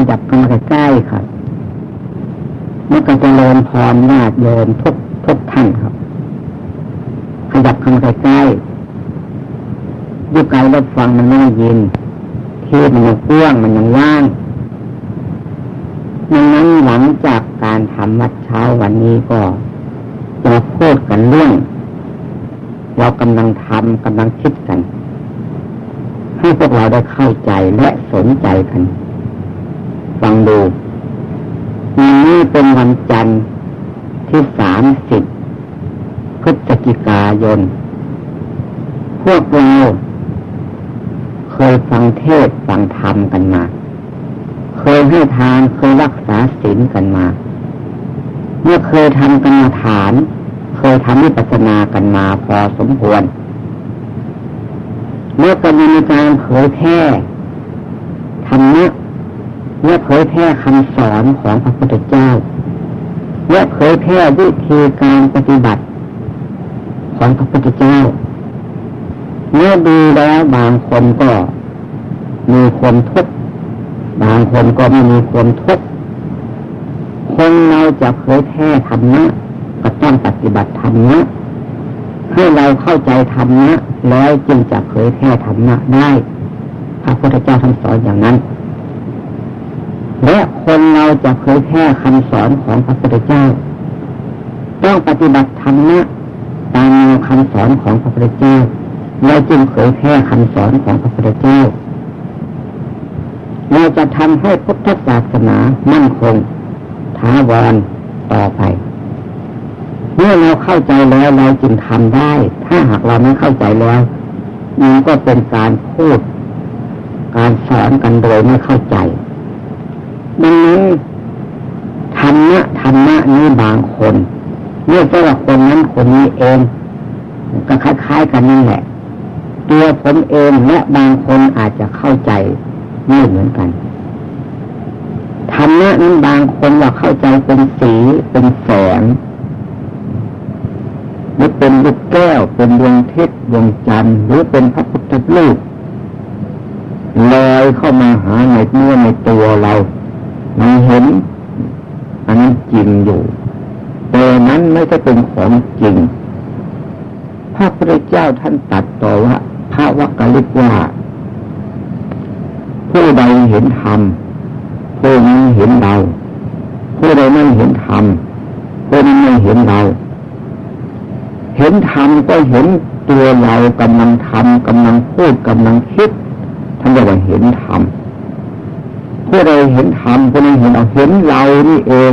ขยับเข้ามาใกล้ๆครับเมื่อก็จะเริญพรญาติโยมทุกทุกท่านครับ ขยับเข้ามาใกล้ๆยุไกลรับฟังมันไม่ยิน ที่มันยังกว้างมันยังว่างดังนั้นหลังจากการทำวัดเช้าวันนี้ก็จะพูดกันเรื่อง เรากำลังทำกำลังคิดกัน ให้พวกเราได้เข้าใจและสนใจกัน งดูวันนี้เป็นวันจันทร์ที่สามสิบพฤศจิกายน พวกเราเคยฟังเทศฟังธรรมกันมา เคยให้ทานเคยรักษาศีลกันมา เมื่อเคยทำกรรมฐาน เคยทำวิปัสสนากันมาพอสมควร เมื่อก็มีการเผยแพร่ธรรมะ เมื่อเผยแพร่คำสอนของพระพุทธเจ้าเมื่อเผยแพร่วิธีการปฏิบัติ ของพระพุทธเจ้า เมื่อดูแล้วบางคนก็มีความทุกข์บางคนก็ไม่มีความทุกข์คนเราจะเผยแพร่ธรรมะก็ต้องปฏิบัติธรรมะให้เราเข้าใจธรรมะแล้วจึงจะเผยแพร่ธรรมะได้พระพุทธเจ้าท่านสอนอย่างนั้น และคนเราจะเผยแพร่คำสอนของพระพุทธเจ้า ต้องปฏิบัติธรรมะตามแนวคำสอนของพระพุทธเจ้าเราจึงเผยแพร่คำสอนของพระพุทธเจ้า เราจะทำให้พุทธศาสนามั่นคงท้าวรต่อไป เมื่อเราเข้าใจแล้วเราจึงทำได้ ถ้าหากเราไม่เข้าใจแล้วมันก็เป็นการพูด การสอนกันโดยไม่เข้าใจ ดังนั้นธรรมะธรรมะนี้บางคนเมื่อสำหรับคนนั้นคนนี้เองก็คล้ายๆกันนี่แหละ ตัวผมเองและบางคนอาจจะเข้าใจไม่เหมือนกันธรรมะนั้นบางคนว่าเข้าใจเป็นสีเป็นแสงหรือเป็นลูกแก้ว เป็นดวงเทศดวงจันทร์หรือเป็นพระพุทธรูปลอยเข้ามาหาในเมื่อในตัวเรา มันเห็น อันนั้นจริงอยู่แต่นั้นไม่ใช่เป็นของจริง พระพุทธเจ้าท่านตัดต่อว่าพระวักกะลิกว่า ผู้ใดเห็นธรรมผู้นั้นเห็นเราผู้ใดไม่เห็นธรรมผู้นั้นไม่เห็นเรา เห็นธรรมก็เห็นตัวเรากำลังทำกำลังพูดกำลังคิดท่านเรียกว่าเห็นธรรม ผู้ใดเห็นธรรมผู้นั้นเห็นเราเห็นเรานี่เอง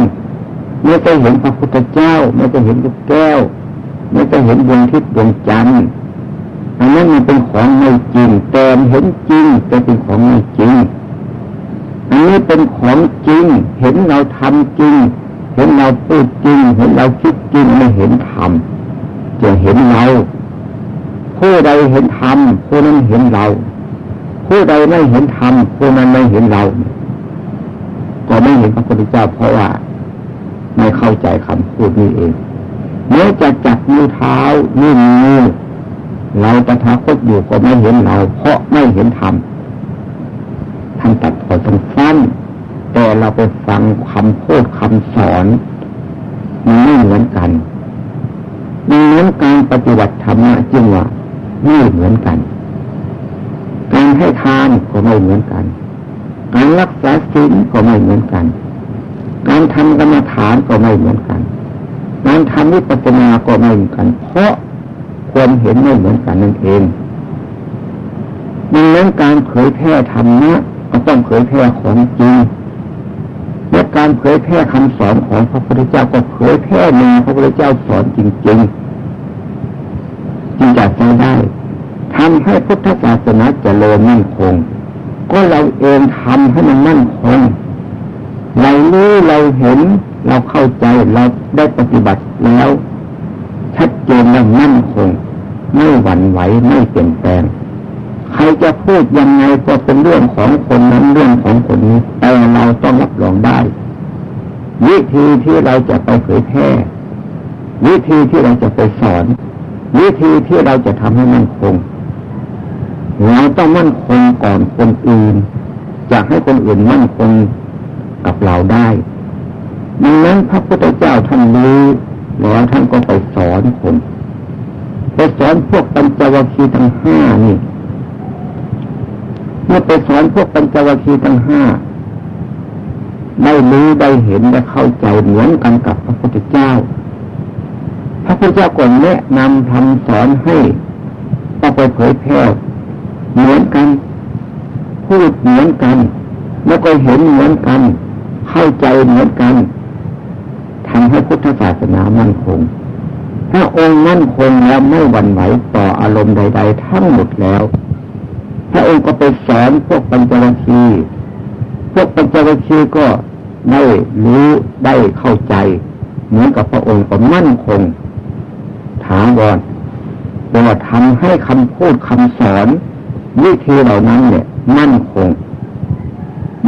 ไม่ใช่เห็นพระพุทธเจ้า ไม่ใช่เห็นลูกแก้ว ไม่ใช่เห็นดวงทิศดวงจันทร์อันนั้นมันเป็นของไม่จริงแต่เห็นจริงแต่เป็นของไม่จริง อันนี้เป็นของจริง เห็นเราทำจริง เห็นเราพูดจริง เห็นเราคิดจริงไม่เห็นธรรมจะเห็นเราผู้ใดเห็นธรรมผู้นั้นเห็นเรา ผู้ใดไม่เห็นธรรมผู้นั้นไม่เห็นเรา ไม่เห็นพระพุทธเจ้าเพราะว่า ไม่เข้าใจคำพูดนี้เองเมื่อจะจับมือเท้านิ้วมือเราตถาคตอยู่ก็ไม่เห็นเรา เพราะไม่เห็นธรรมท่านตัดพอสั้นแต่เราไปฟังคำพูดคำสอนมันไม่เหมือนกันดังนั้นการปฏิบัติธรรมะจึงว่าไม่เหมือนกัน การให้ทานก็ไม่เหมือนกัน การรักษาศีลก็ไม่เหมือนกัน การทำกรรมฐานก็ไม่เหมือนกัน การทำวิปัสสนาก็ไม่เหมือนกัน เพราะความเห็นไม่เหมือนกันนั่นเองดังนั้นการเผยแพร่ธรรมะก็ต้องเผยแพร่ของจริงและการเผยแพร่คำสอนของพระพุทธเจ้าก็เผยแพร่ในพระพุทธเจ้าสอนจริงๆจึงจะใช้ได้ทำให้พุทธศาสนาเจริญมั่นคง ก็เราเองทำให้มันมั่นคงเรารู้เราเห็น เราเข้าใจเราได้ปฏิบัติแล้ว ชัดเจนและมั่นคง ไม่หวั่นไหวไม่เปลี่ยนแปลง ใครจะพูดยังไงก็เป็นเรื่องของคนนั้นเรื่องของคนนี้ แต่เราต้องรับรองได้ วิธีที่เราจะไปเผยแพร่วิธีที่เราจะไปสอน วิธีที่เราจะทำให้มั่นคง เราต้องมั่นคงก่อนคนอื่นจะให้คนอื่นมั่นคงกับเราได้ดังนั้นพระพุทธเจ้าท่านรู้แล้วท่านก็ไปสอนคนไปสอนพวกปัญจวัคคีย์ทั้งห้านี่เมื่อไปสอนพวกปัญจวัคคีย์ทั้งห้าได้รู้ได้เห็นได้เข้าใจเหมือนกันกับพระพุทธเจ้า พระพุทธเจ้าก็แนะนำทำสอนให้ต้องไปเผยแพร่ เหมือนกัน พูดเหมือนกัน แล้วก็เห็นเหมือนกัน เข้าใจเหมือนกันทำให้พุทธศาสนามั่นคง ถ้าองค์มั่นคงแล้วไม่หวั่นไหวต่ออารมณ์ใด ๆ ทั้งหมดแล้วพระองค์ก็ไปสอนพวกปัญจวัคคีย์พวกปัญจวัคคีย์ก็ได้รู้ได้เข้าใจ เหมือนกับพระองค์ก็มั่นคง ถามก่อนว่าทำให้คำพูดคำสอน วิธีเหล่านั้นเนี่ยมั่นคง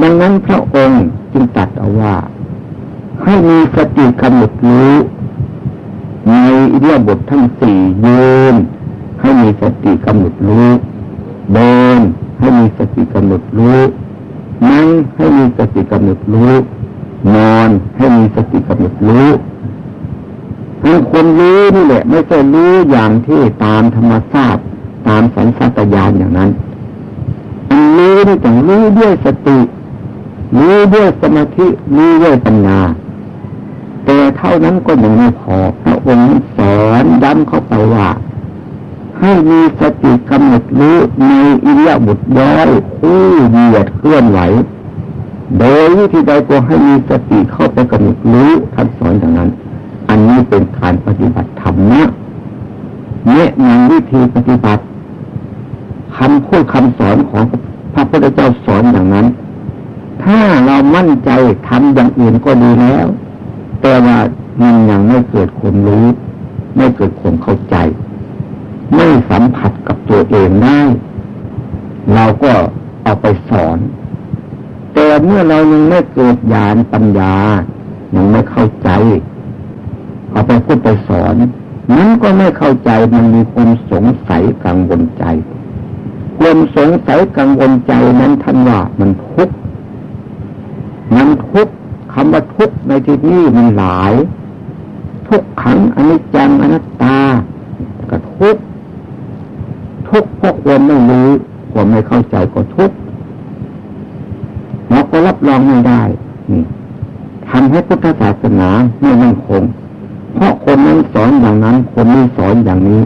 ดังนั้นพระองค์จึงตัดเอาว่า ให้มีสติกำหนดรู้ในเรื่องบททั้งสี่ยืนให้มีสติกำหนดรู้เดินให้มีสติกำหนดรู้นั่งให้มีสติกำหนดรู้นอนให้มีสติกำหนดรู้คือคนรู้นี่แหละ ไม่ใช่รู้อย่างที่ตามธรรมชาติ ตามสัญชาตญาณอย่างนั้นอันรู้นี่ต้องรู้ด้วยสติรู้ด้วยสมาธิรู้ด้วยปัญญาแต่เท่านั้นก็ยังไม่พอพระองค์สอนย้ำเข้าไปว่า ให้มีสติกำหนดรู้ในอิริยาบถย้อยคู่เหยียดเคลื่อนไหวโดยวิธีใดก็ให้มีสติเข้าไปกำหนดรู้ท่านสอนอย่างนั้น อันนี้เป็นการปฏิบัติธรรมนะแนะนำวิธีปฏิบัติ คำพูดคำสอนของพระพุทธเจ้าสอนอย่างนั้น ถ้าเรามั่นใจทำอย่างอื่นก็ดีแล้ว แต่ว่ามันยังไม่เกิดความรู้ ไม่เกิดความเข้าใจ ไม่สัมผัสกับตัวเองได้ เราก็เอาไปสอน แต่เมื่อเรายังไม่เกิดญาณปัญญา ยังไม่เข้าใจเอาไปพูดไปสอนนั้นก็ไม่เข้าใจมันมีความสงสัยกังวลใจ ความสงสัยกังวลใจนั้นท่านว่ามันทุกข์มันทุกข์คำว่าทุกข์ในที่นี้มันหลาย ทุกขังอนิจจังอนัตตาก็ทุกข์ทุกข์เพราะความไม่รู้ความไม่เข้าใจก็ทุกข์เราก็รับรองไม่ได้ นี่ทำให้พุทธศาสนาไม่มั่นคง เพราะคนนั้นสอนอย่างนั้น คนนี้สอนอย่างนี้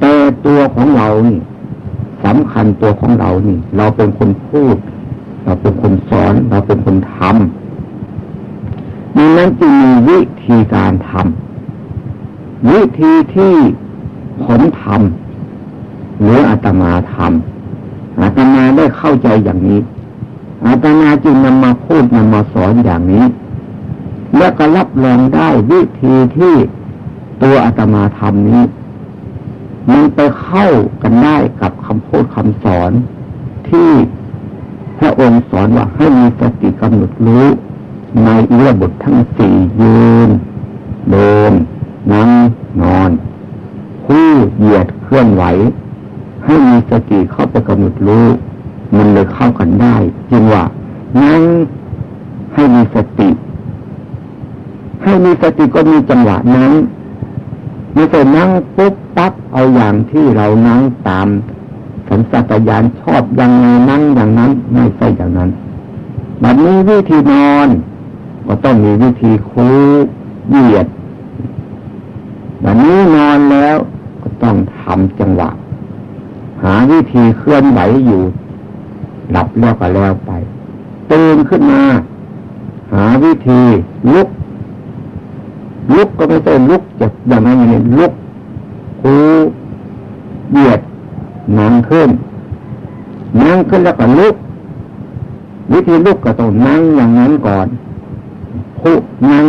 แต่ตัวของเรานี่ สำคัญตัวของเรานี่ เราเป็นคนพูด เราเป็นคนสอน เราเป็นคนทำดังนั้นจึงมีวิธีการทำวิธีที่ผมทำหรืออาตมาทำอาตมาได้เข้าใจอย่างนี้อาตมาจึงนำมาพูดนำมาสอนอย่างนี้ และก็รับรองได้วิธีที่ตัวอาตมาทำนี้ มันไปเข้ากันได้กับคำพูดคำสอนที่พระองค์สอนว่าให้มีสติกำหนดรู้ ในอิรบททั้งสี่ยืน เดิน นั่งนอนคู่เหยียดเคลื่อนไหว ให้มีสติเข้าไปกำหนดรู้ มันเลยเข้ากันได้ จึงว่านั่งให้มีสติ ให้มีสติก็มีจังหวะนั้น ไม่ใช่นั่งปุ๊บปั๊บเอาอย่างที่เรานั่งตามสัญชาตญาณชอบยังไงนั่งอย่างนั้นไม่ใช่อย่างนั้นแบบนี้วิธีนอน ก็ต้องมีวิธีคูเหยียดแบบนี้นอนแล้วก็ต้องทำจังหวะ หาวิธีเคลื่อนไหวอยู่ หลับแล้วก็แล้วไปตื่นขึ้นมา หาวิธีลุก ลุกก็ไม่ใช่ลุกจะอย่างนั้นอย่างนี้ลุกคูเหยียดนั่งขึ้นนั่งขึ้นแล้วก็ลุก วิธีลุกก็ต้องนั่งอย่างนั้นก่อนคุนั่ง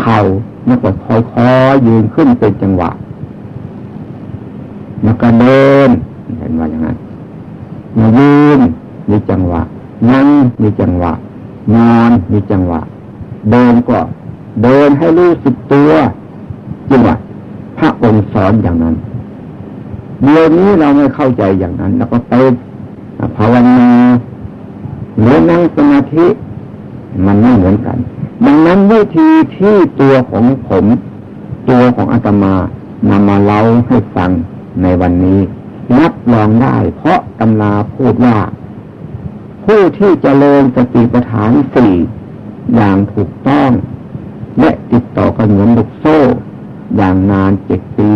เข่าแล้วก็คอยคอยืนขึ้นเป็นจังหวะแล้วก็เดินเห็นว่าอย่างนั้นมายืนมีจังหวะนั่งมีจังหวะนอนมีจังหวะ เดินก็ เดินให้รู้สึกตัวจังหวพระองค์สอนอย่างนั้นเดี๋ยวนี้เราไม่เข้าใจอย่างนั้น แล้วก็ไปภาวนาหรือนั่งสมาธิ มันไม่เหมือนกัน ดังนั้นวิธีที่ตัวของผม ตัวของอาตมานำมาเล่าให้ฟังในวันนี้รับรองได้ เพราะตำราพูดว่า ผู้ที่จเจริญสติปัฏฐานสี่อย่างถูกต้อง และติดต่อกันเหมือนลูกโซ่ อย่างนานเจ็ดปี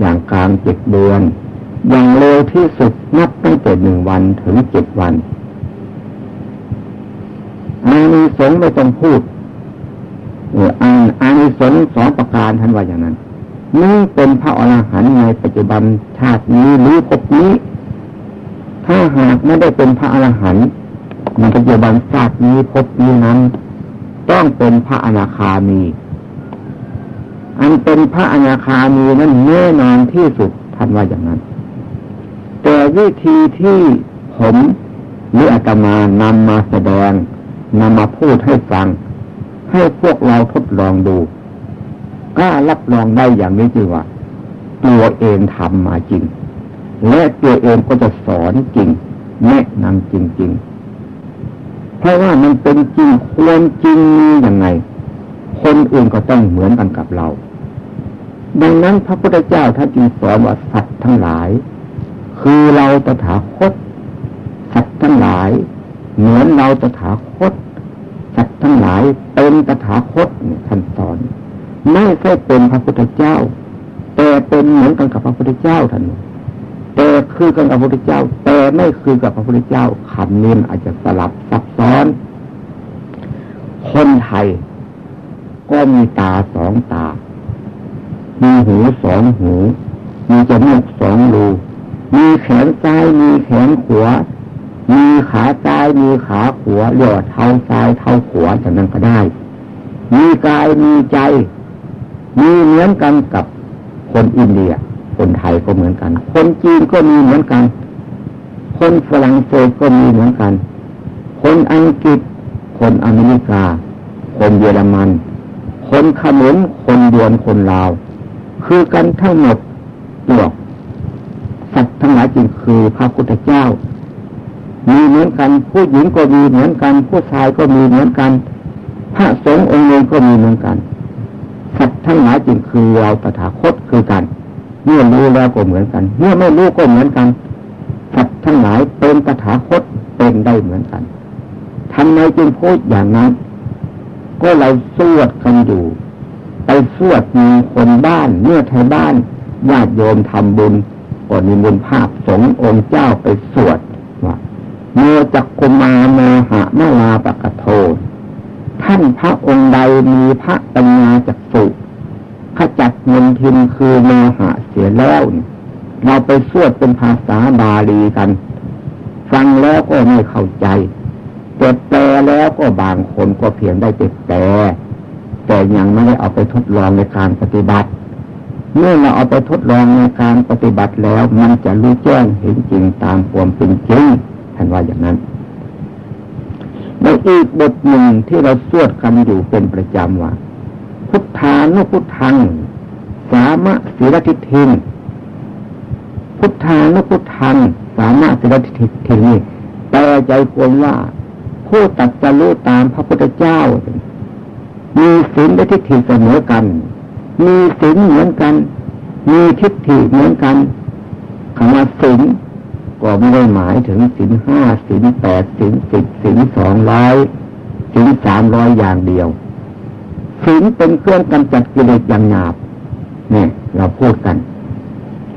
อย่างกลางเจ็ดเดือน อย่างเร็วที่สุดนับตั้งแต่หนึ่งวันถึงเจ็ดวันอานิสงส์ไม่ต้องพูดอออาอานิสงส์สองประการท่านว่าอย่างนั้นนี่เป็นพระอรหันต์ในปัจจุบันชาตินี้หรือภพนี้ ถ้าหากไม่ได้เป็นพระอรหันต์ในปัจจุบันชาตินี้ภพนี้นั้น ต้องเป็นพระอนาคามีอันเป็นพระอนาคามีนั้นแน่นอนที่สุดท่านว่าอย่างนั้น แต่วิธีที่ผมหรืออาตมานำมาแสดงนำมาพูดให้ฟัง ให้พวกเราทดลองดูกล้ารับรองได้อย่างนี้จริงว่า ตัวเองทำมาจริง และตัวเองก็จะสอนจริง แนะนำจริง ๆ เพราะว่ามันเป็นจริงควรจริงอยังไง คนอื่นก็ต้องเหมือนกันกับเรา ดังนั้นพระพุทธเจ้าท่านจึงสอนว่าสัตว์ทั้งหลาย คือเราตถาคต สัตว์ทั้งหลาย เหมือนเราตถาคต สัตว์ทั้งหลายเป็นตถาคตท่านสอน ไม่ใช่เป็นพระพุทธเจ้า แต่เป็นเหมือนกันกับพระพุทธเจ้าท่าน แต่คือกันกับพระพุทธเจ้า แต่ไม่คือกับพระพุทธเจ้าคำนี้อาจจะสลับซับซ้อน คนไทย ก็มีตาสองตา มีหูสองหู มีจมูกสองรู มีแขนซ้ายมีแขนขวา มีขาซ้ายมีขาขวาเรียกว่าเท้าซ้ายเท้าขวาจากนั้นก็ได้ มีกายมีใจ มีเหมือนกันกับคนอินเดีย คนไทยก็เหมือนกัน คนจีนก็มีเหมือนกัน คนฝรั่งเศสก็มีเหมือนกัน คนอังกฤษ คนอเมริกา คนเยอรมัน คนขมุนคนยวนคนลาว คือกันทั้งหมดตัวสัตว์ทั้งหลายจึงคือพระพุทธเจ้า มีเหมือนกัน ผู้หญิงก็มีเหมือนกัน ผู้ชายก็มีเหมือนกัน พระสงฆ์องค์หนึ่งก็มีเหมือนกันสัตว์ทั้งหลายจึงคือเราตถาคตคือกัน เมื่อรู้แล้วก็เหมือนกัน เมื่อไม่รู้ก็เหมือนกันสัตว์ทั้งหลายเป็นตถาคตเป็นได้เหมือนกันทำไมจึงพูดอย่างนั้น ก็เราสวดกันอยู่ไปสวดมีคนบ้านเมื่อไทยบ้านญาติโยมทำบุญก็มีบุญภาพสงฆ์องค์เจ้าไปสวดว่าเมื่อจักกุมาโมหะมาลาปะกะโท ท่านพระองค์ใดมีพระปัญญาจักสุ ขจัดมนทินคือโมหะเสียแล้ว เราไปสวดเป็นภาษาบาลีกัน ฟังแล้วก็ไม่เข้าใจแต่แปลแล้วก็บางคนก็เพียงได้แต่แปลแต่ยังไม่ได้เอาไปทดลองในการปฏิบัติ เมื่อเราเอาไปทดลองในการปฏิบัติแล้ว มันจะรู้แจ้งเห็นจริงตามความเป็นจริงท่านว่าอย่างนั้นในอีกบทหนึ่งที่เราสวดกันอยู่เป็นประจำว่า พุทธานุพุทธัง สามะศิรทิทิงพุทธานุพุทธัง สามะศิรทิทินแต่ใจควรว่า ผู้ตัดจะรู้ตามพระพุทธเจ้า มีศีลและทิฏฐิเสมอกัน มีศีลเหมือนกัน มีทิฏฐิเหมือนกันคำว่าศีลก็ไม่ได้หมายถึงสินห้าสินแปดสินสิบสินสองร้อยสินสามร้อยอย่างเดียว สินเป็นเครื่องกำจัดกิเลสอย่างหยาบเนี่ย เราพูดกัน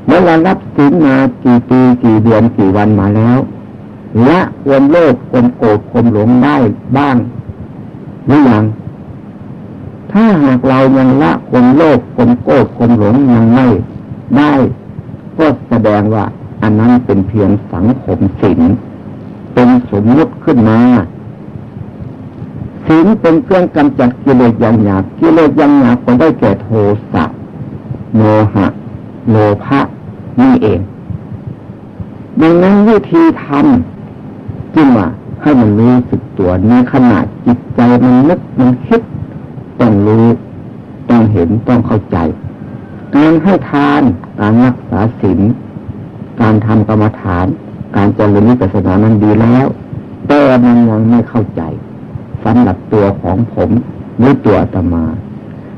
เมื่อเรารับสินมากี่ปีกี่เดือนกี่วันมาแล้วละความโลภความโกรธความหลงได้บ้างหรือยังถ้าหากเรายังละความโลภความโกรธความหลงยังไม่ได้ก็แสดงว่า อันนั้นเป็นเพียงสังคมศีลเป็นสมมติขึ้นมา ศีลเป็นเครื่องกำจัดกิเลสอย่างหยาบกิเลสอย่างหยาบก็ได้แก่โทสะโมหะโลภะนี่เอง ดังนั้นวิธีทำจึงว่าให้มันรู้สึกตัวในขณะจิตใจมันนึกมันคิดต้องรู้ต้องเห็นต้องเข้าใจ การให้ทานการรักษาศีลการทำกรรมฐาน การเจริญวิปัสสนานั้นดีแล้ว แต่มันยังไม่เข้าใจ สำหรับตัวของผมหรือตัวตมา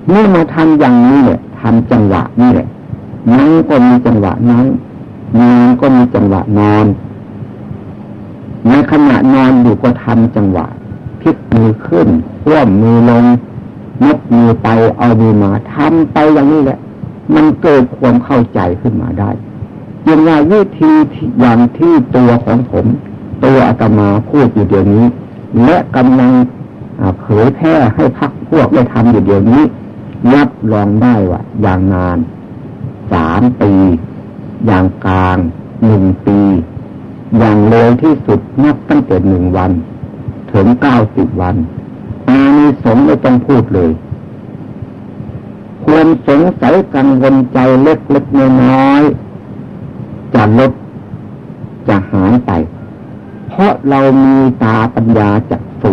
เมื่อมาทำอย่างนี้เนี่ยทำจังหวะนี่แหละนั่งก็มีจังหวะนั่งนอนก็มีจังหวะนอนในขณะนอนอยู่ก็ทำจังหวะพลิกมือขึ้นคว่ำมือลงนกมือไปเอามือมาทำไปอย่างนี้แหละ มันเกิดความเข้าใจขึ้นมาได้ยังว่าวิธีอย่างที่ตัวของผม ตัวอาตมาพูดอยู่เดี๋ยวนี้ และกำลังเผยแพร่ให้พักพวกได้ทำอยู่เดี๋ยวนี้รับรองได้ว่าอย่างนานสามปี อย่างกลางหนึ่งปี อย่างเร็วที่สุดนับตั้งแต่หนึ่งวัน ถึงเก้าสิบวันอานิสงส์ไม่ต้องพูดเลย ควรสงสัยกังวลใจเล็กเล็กน้อยจะลดจะหายไป เพราะเรามีตาปัญญาจักสุ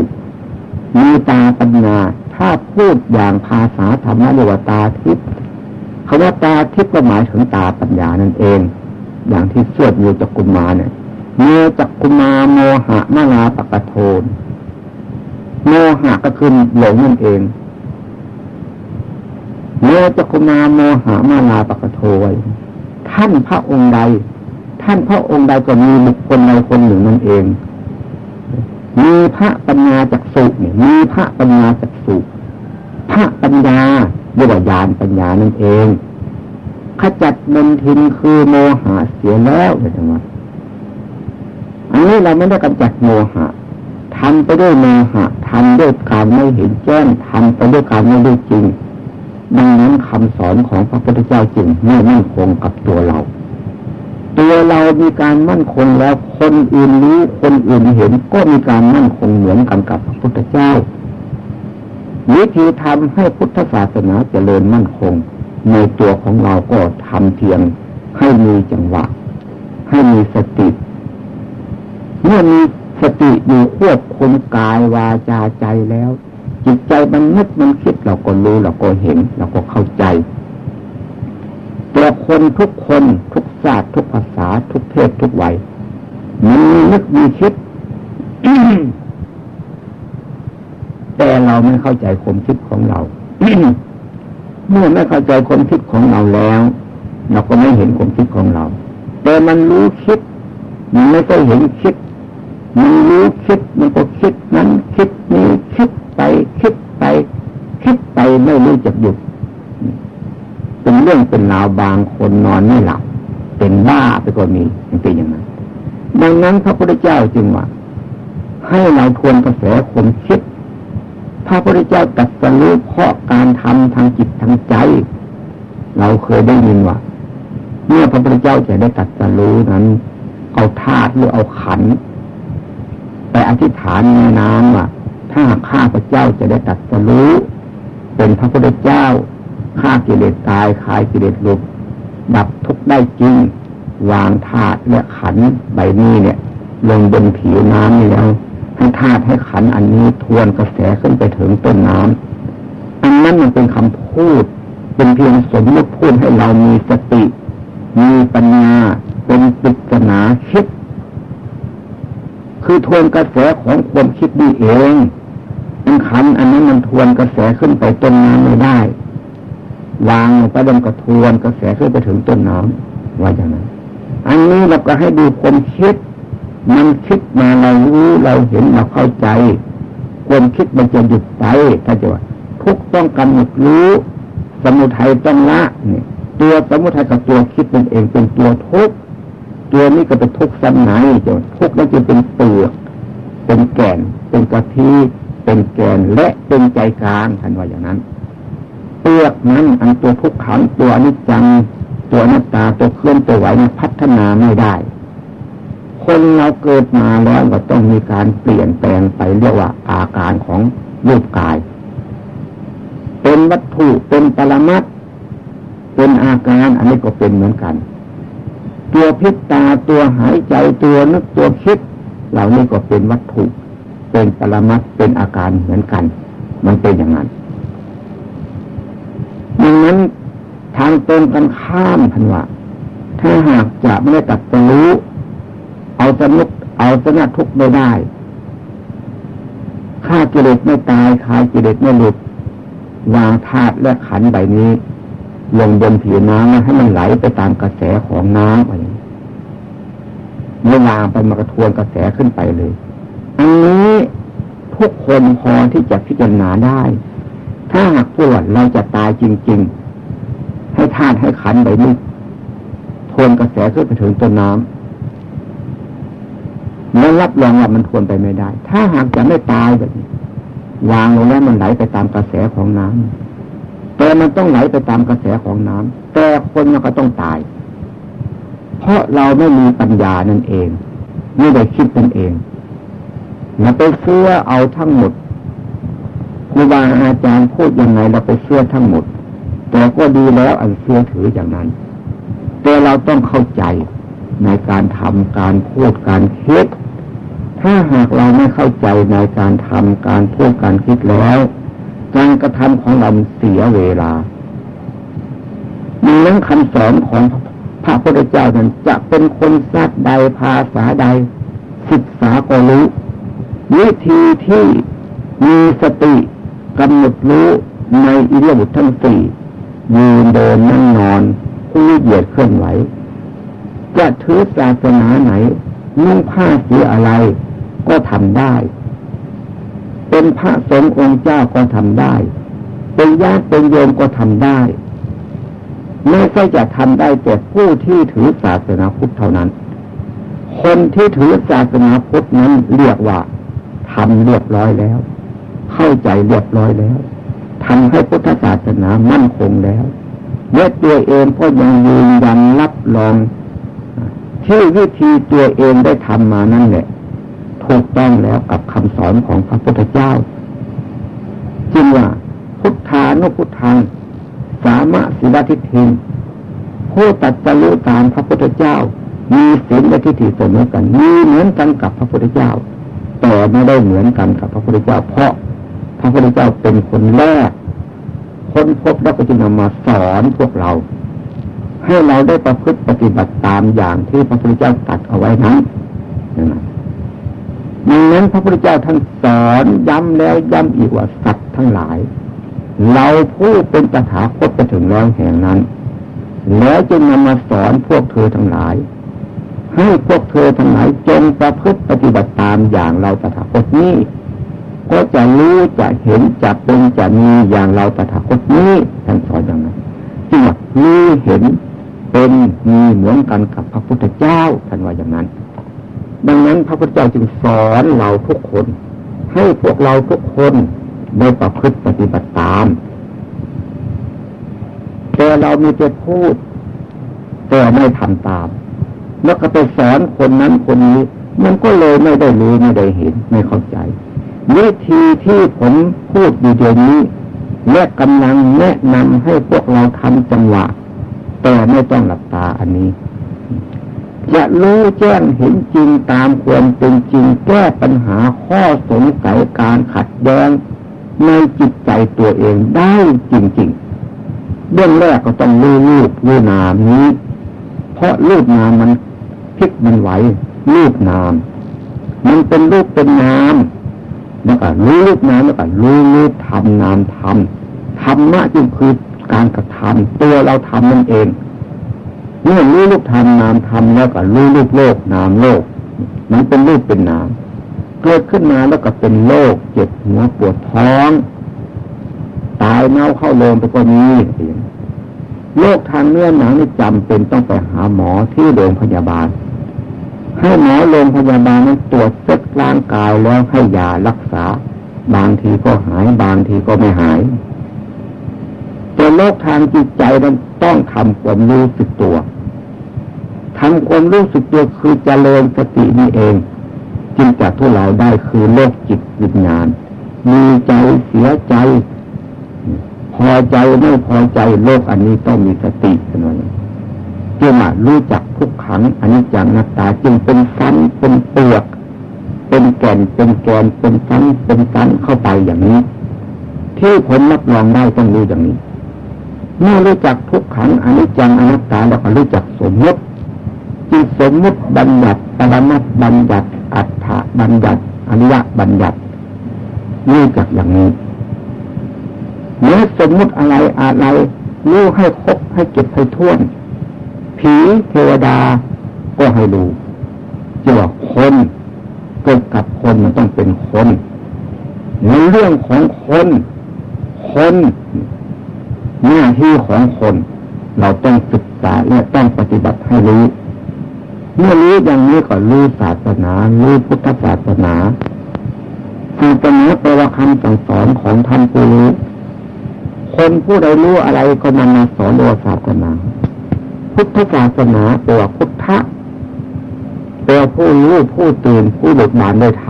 มีตาปัญญา ถ้าพูดอย่างภาษาธรรมะเรียกว่าตาทิพย์คำว่าตาทิพย์ก็หมายถึงตาปัญญานั่นเอง อย่างที่สวดอยู่จักกุมาเนี่ยเมจักกุมาโมหะมาลาปะกะโทนโมหะก็คือหลงนั่นเองเมจักกุมาโมหะมาลาปะกะโทไว้ท่านพระองค์ใด ท่านพระองค์ใดก็มีบุคคลใดคนหนึ่งนั่นเอง มีพระปัญญาจักสุเนี่ยมีพระปัญญาจักสุพระปัญญาเรียกว่าญาณปัญญานั่นเอง ขจัดมนทินคือโมหะเสียแล้วเลยทั้งหมดอันนี้เราไม่ได้กำจัดโมหะทำไปด้วยโมหะทำด้วยการไม่เห็นแจ้งทำไปด้วยการไม่รู้จริง ดังนั้นคำสอนของพระพุทธเจ้าจึงไม่มั่นคงกับตัวเรา ตัวเรามีการมั่นคงแล้วคนอื่นรู้คนอื่นเห็นก็มีการมั่นคงเหมือนกันกับพระพุทธเจ้าวิธีทำให้พุทธศาสนาเจริญมั่นคง ในตัวของเราก็ทำเพียงให้มีจังหวะ ให้มีสติเมื่อมีสติอยู่ควบคุมกายวาจาใจแล้ว จิตใจมันนึกมันคิดเราก็รู้เราก็เห็นเราก็เข้าใจแตัวคนทุกคนทุก ศาตร์ทุกภาษาทุกเพศทุกวัยมันมีนึกมีคิด แต่เราไม่เข้าใจความคิดของเรา เมื่อไม่เข้าใจความคิดของเราแล้ว เราก็ไม่เห็นความคิดของเรา แต่มันรู้คิด มันไม่ก็เห็นคิด มันรู้คิดมันก็คิดนั้นคิดนี้คิดไปคิดไป คิดไปไม่รู้จักหยุดเป็นเรื่องเป็นราวบางคนนอนไม่หลับ เป็นบ้าไปก็มีเป็นอย่างนั้น ดังนั้นพระพุทธเจ้าจึงว่า ให้เราทวนกระแสคนคิดพระพุทธเจ้าตัดสรู้เพราะการทำทางจิตทางใจ เราเคยได้ยินว่าเมื่อพระพุทธเจ้าจะได้ตัดสรู้นั้น เอาธาตุหรือเอาขันไปอธิษฐานในน้ำว่าถ้าข้าพระเจ้าจะได้ตัดสรู้ เป็นพระพุทธเจ้าฆ่ากิเลสตายขายกิเลสหลุด ดับทุกข์ได้จริง วางธาตุและขันใบนี้เนี่ย ลงบนผิวน้ำนี่แล้วให้ธาตุให้ขันอันนี้ทวนกระแสขึ้นไปถึงต้นน้ำอันนั้นมันเป็นคำพูด เป็นเพียงสมมติพูดให้เรามีสติ มีปัญญา เป็นปริศนาคิด คือทวนกระแสของความคิดนี่เองอันขันอันนั้นมันทวนกระแสขึ้นไปต้นน้ำไม่ได้ วางลงไปบนกระทวนกระแสขึ้นไปถึงต้นน้ำว่าอย่างนั้น อันนี้เราก็ให้ดูความคิด มันคิดมาเรารู้เราเห็นเราเข้าใจ ความคิดมันจะหยุดไปถ้าจะว่าทุกต้องกำหนดรู้ สมุทัยต้องละเนี่ยตัวสมุทัยกับตัวคิดเป็นเองเป็นตัวทุกตัวนี้ก็เป็นทุกข์ซ้ำไหนจะทุกข์นั่นจะเป็นเปลือกเป็นแก่น เป็นกะทิเป็นแก่นและเป็นใจกลางท่านว่าอย่างนั้น เปลือกนั้นอันตัวทุกขังตัวอนิจจังตัวนัตตาตัวเคลื่อนตัวไหวพัฒนาไม่ได้ คนเราเกิดมาแล้วก็ต้องมีการเปลี่ยนแปลงไปเรียกว่าอาการของรูปกาย เป็นวัตถุเป็นปรมัตเป็นอาการอันนี้ก็เป็นเหมือนกัน ตัวพิษตาตัวหายใจตัวนึกตัวคิด เหล่านี้ก็เป็นวัตถุ เป็นปรมัตเป็นอาการเหมือนกัน มันเป็นอย่างนั้น ดังนั้นทางตรงกันข้ามพันว่าถ้าหากจะไม่ได้ตัดรู้ เอาสนุกเอาสนะทุกไม่ได้ถ้ากิเลสไม่ตายคายกิเลสไม่หลุดวางธาตุและขันใบนี้ ลงบนผิวน้ำให้มันไหลไปตามกระแสของน้ำอะไรเมื่อวางไปมากระทวนกระแสขึ้นไปเลย อันนี้ทุกคนพอที่จะพิจารณาได้ ถ้าหากปวดเราจะตายจริง ๆ ให้ธาตุให้ขันใบนี้ทวนกระแสขึ้นไปถึงต้นน้ำแล้วรับรองว่ามันทวนไปไม่ได้ ถ้าหากจะไม่ตายแบบนี้ วางลงแล้วมันไหลไปตามกระแสของน้ำแต่มันต้องไหลไปตามกระแสของน้ำแต่คนมันก็ต้องตาย เพราะเราไม่มีปัญญานั่นเอง ไม่ได้คิดนั่นเองเราไปเชื่อเอาทั้งหมด ครูบาอาจารย์พูดยังไงเราไปเชื่อทั้งหมด แต่ก็ดีแล้วอันเชื่อถืออย่างนั้น แต่เราต้องเข้าใจในการทำการพูดการคิด ถ้าหากเราไม่เข้าใจในการทำการพูดการคิดแล้วการกระทำของเราเสียเวลามีเรื่องคำสอนของพระพุทธเจ้านั้นจะเป็นคนสัตว์ใดภาษาใด ศึกษาก็รู้ วิธีที่มีสติ กำหนดรู้ในอิริยาบถทั้งสี่ยืนเดินนั่งนอนผู้เหยียดเคลื่อนไหว จะถือศาสนาไหนนุ่งผ้าสีอะไร ก็ทำได้ เป็นพระสงฆ์องค์เจ้าก็ทำได้ เป็นญาติเป็นโยมก็ทำได้ไม่ใช่จะทำได้แต่ผู้ที่ถือศาสนาพุทธเท่านั้น คนที่ถือศาสนาพุทธนั้นเรียกว่าทำเรียบร้อยแล้ว เข้าใจเรียบร้อยแล้วทำให้พุทธศาสนามั่นคงแล้วเมื่อตัวเองก็ยังยืนยันรับรองที่วิธีตัวเองได้ทำมานั่นแหละถูกต้องแล้วกับคำสอนของพระพุทธเจ้าจึงว่าพุทธานุพุทธังสามะสิลทิฏฐิผู้ตัดจะรู้ตามพระพุทธเจ้า มีศีลและทิฏฐิเสมอกันมีเหมือนกันกับพระพุทธเจ้า แต่ไม่ได้เหมือนกันกับพระพุทธเจ้า เพราะ พระพุทธเจ้าเป็นคนแรกคนพบแล้วก็จึงนำมาสอนพวกเรา ให้เราได้ประพฤติปฏิบัติตามอย่างที่พระพุทธเจ้าตัดเอาไว้นั้นนะดังนั้นพระพุทธเจ้าท่านสอนย้ำแล้วย้ำอีกว่าสัตว์ทั้งหลาย เราผู้เป็นตถาคตไปถึงแล้วแห่งนั้น แล้วจึงนำมาสอนพวกเธอทั้งหลาย ให้พวกเธอทั้งหลายจงประพฤติปฏิบัติตามอย่างเราตถาคตนี้ ก็จะรู้จะเห็นจะเป็นจะมีอย่างเราตถาคตนี้ท่านสอนอย่างนั้นจึงว่ารู้เห็นเป็นมีเหมือนกันกับพระพุทธเจ้าท่านว่าอย่างนั้น ดังนั้นพระพุทธเจ้าจึงสอนเราทุกคน ให้พวกเราทุกคนได้ประพฤติปฏิบัติตาม แต่เรามีแต่พูด แต่ไม่ทำตาม แล้วก็ไปสอนคนนั้นคนนี้ มันก็เลยไม่ได้รู้ไม่ได้เห็น ไม่เข้าใจ วิธีที่ผมพูดอยู่เดี๋ยวนี้ และกำลังแนะนำให้พวกเราทำจังหวะ แต่ไม่ต้องหลับตาอันนี้ จะรู้แจ้งเห็นจริงตามความเป็นจริงแก้ปัญหาข้อสงสัยการขัดแย้งในจิตใจตัวเองได้จริงๆ เรื่องแรกก็ต้องรู้รูปรู้นามนี้ เพราะรูปนามมันพลิกมันไหวรูปนาม มันเป็นรูปเป็นนาม แล้วก็รู้รูปนามแล้วก็รู้รูปทำนามทำธรรมะจึงคือการกระทำตัวเราทำมันเองเมื่อรู้รูปธรรมนามธรรมแล้วก็รู้รูปโลกนามโลก มันเป็นรูปเป็นนามเกิดขึ้นมาแล้วก็เป็นโรคเจ็บหัวปวดท้อง ตายเน่าเข้าโรงไปก็มีโรคทางเนื้อหนังนี่จำเป็นต้องไปหาหมอที่โรงพยาบาล ให้หมอโรงพยาบาลนั้นตรวจเช็คร่างกายแล้วให้ยารักษา บางทีก็หายบางทีก็ไม่หาย แต่โรคทางจิตใจนั้นต้องทำความรู้สึกตัวทำความรู้สึกตัวคือเจริญสตินี่เอง จึงจะทุเราได้คือโลกจิตวิญญาณ มีใจเสียใจ พอใจไม่พอใจโลกอันนี้ต้องมีสติกัน น่อยจึงรู้จักทุกขังอันนี้จังนัตตาจึงเป็นฟันเป็นเปลือกเป็นแก่นเป็นแกนเป็นฟันเป็นฟันเข้าไปอย่างนี้ ที่ผลรับรองได้ต้องรู้อย่างนี้เมื่อรู้จักทุกขังอนิจจังอนัตตาแล้วก็รู้จักสมมติจิตสมมติบัญญัติปรมัตบัญญัติ อัฏฐบัญญัติอนิยบัญญัติรู้จักอย่างนี้เนื้อสมมติอะไรอะไรรู้ให้ครบให้เก็บให้ท่วน ผีเทวดาก็ให้รู้จะว่าคนเกิดกับคนมันต้องเป็นคนในเรื่องของคน คนหน้าที่ของคน เราต้องศึกษาและต้องปฏิบัติให้รู้ เมื่อรู้อย่างนี้ก็รู้ศาสนารู้พุทธศาสนาศาสนาแปลว่าคำสั่งสอนของท่านผู้รู้คนผู้ใดรู้อะไรก็นำมาสอนโดยศาสนา พุทธศาสนาแปลว่าพุทธะแปลผู้รู้ผู้ตื่นผู้หลุดหมานได้ท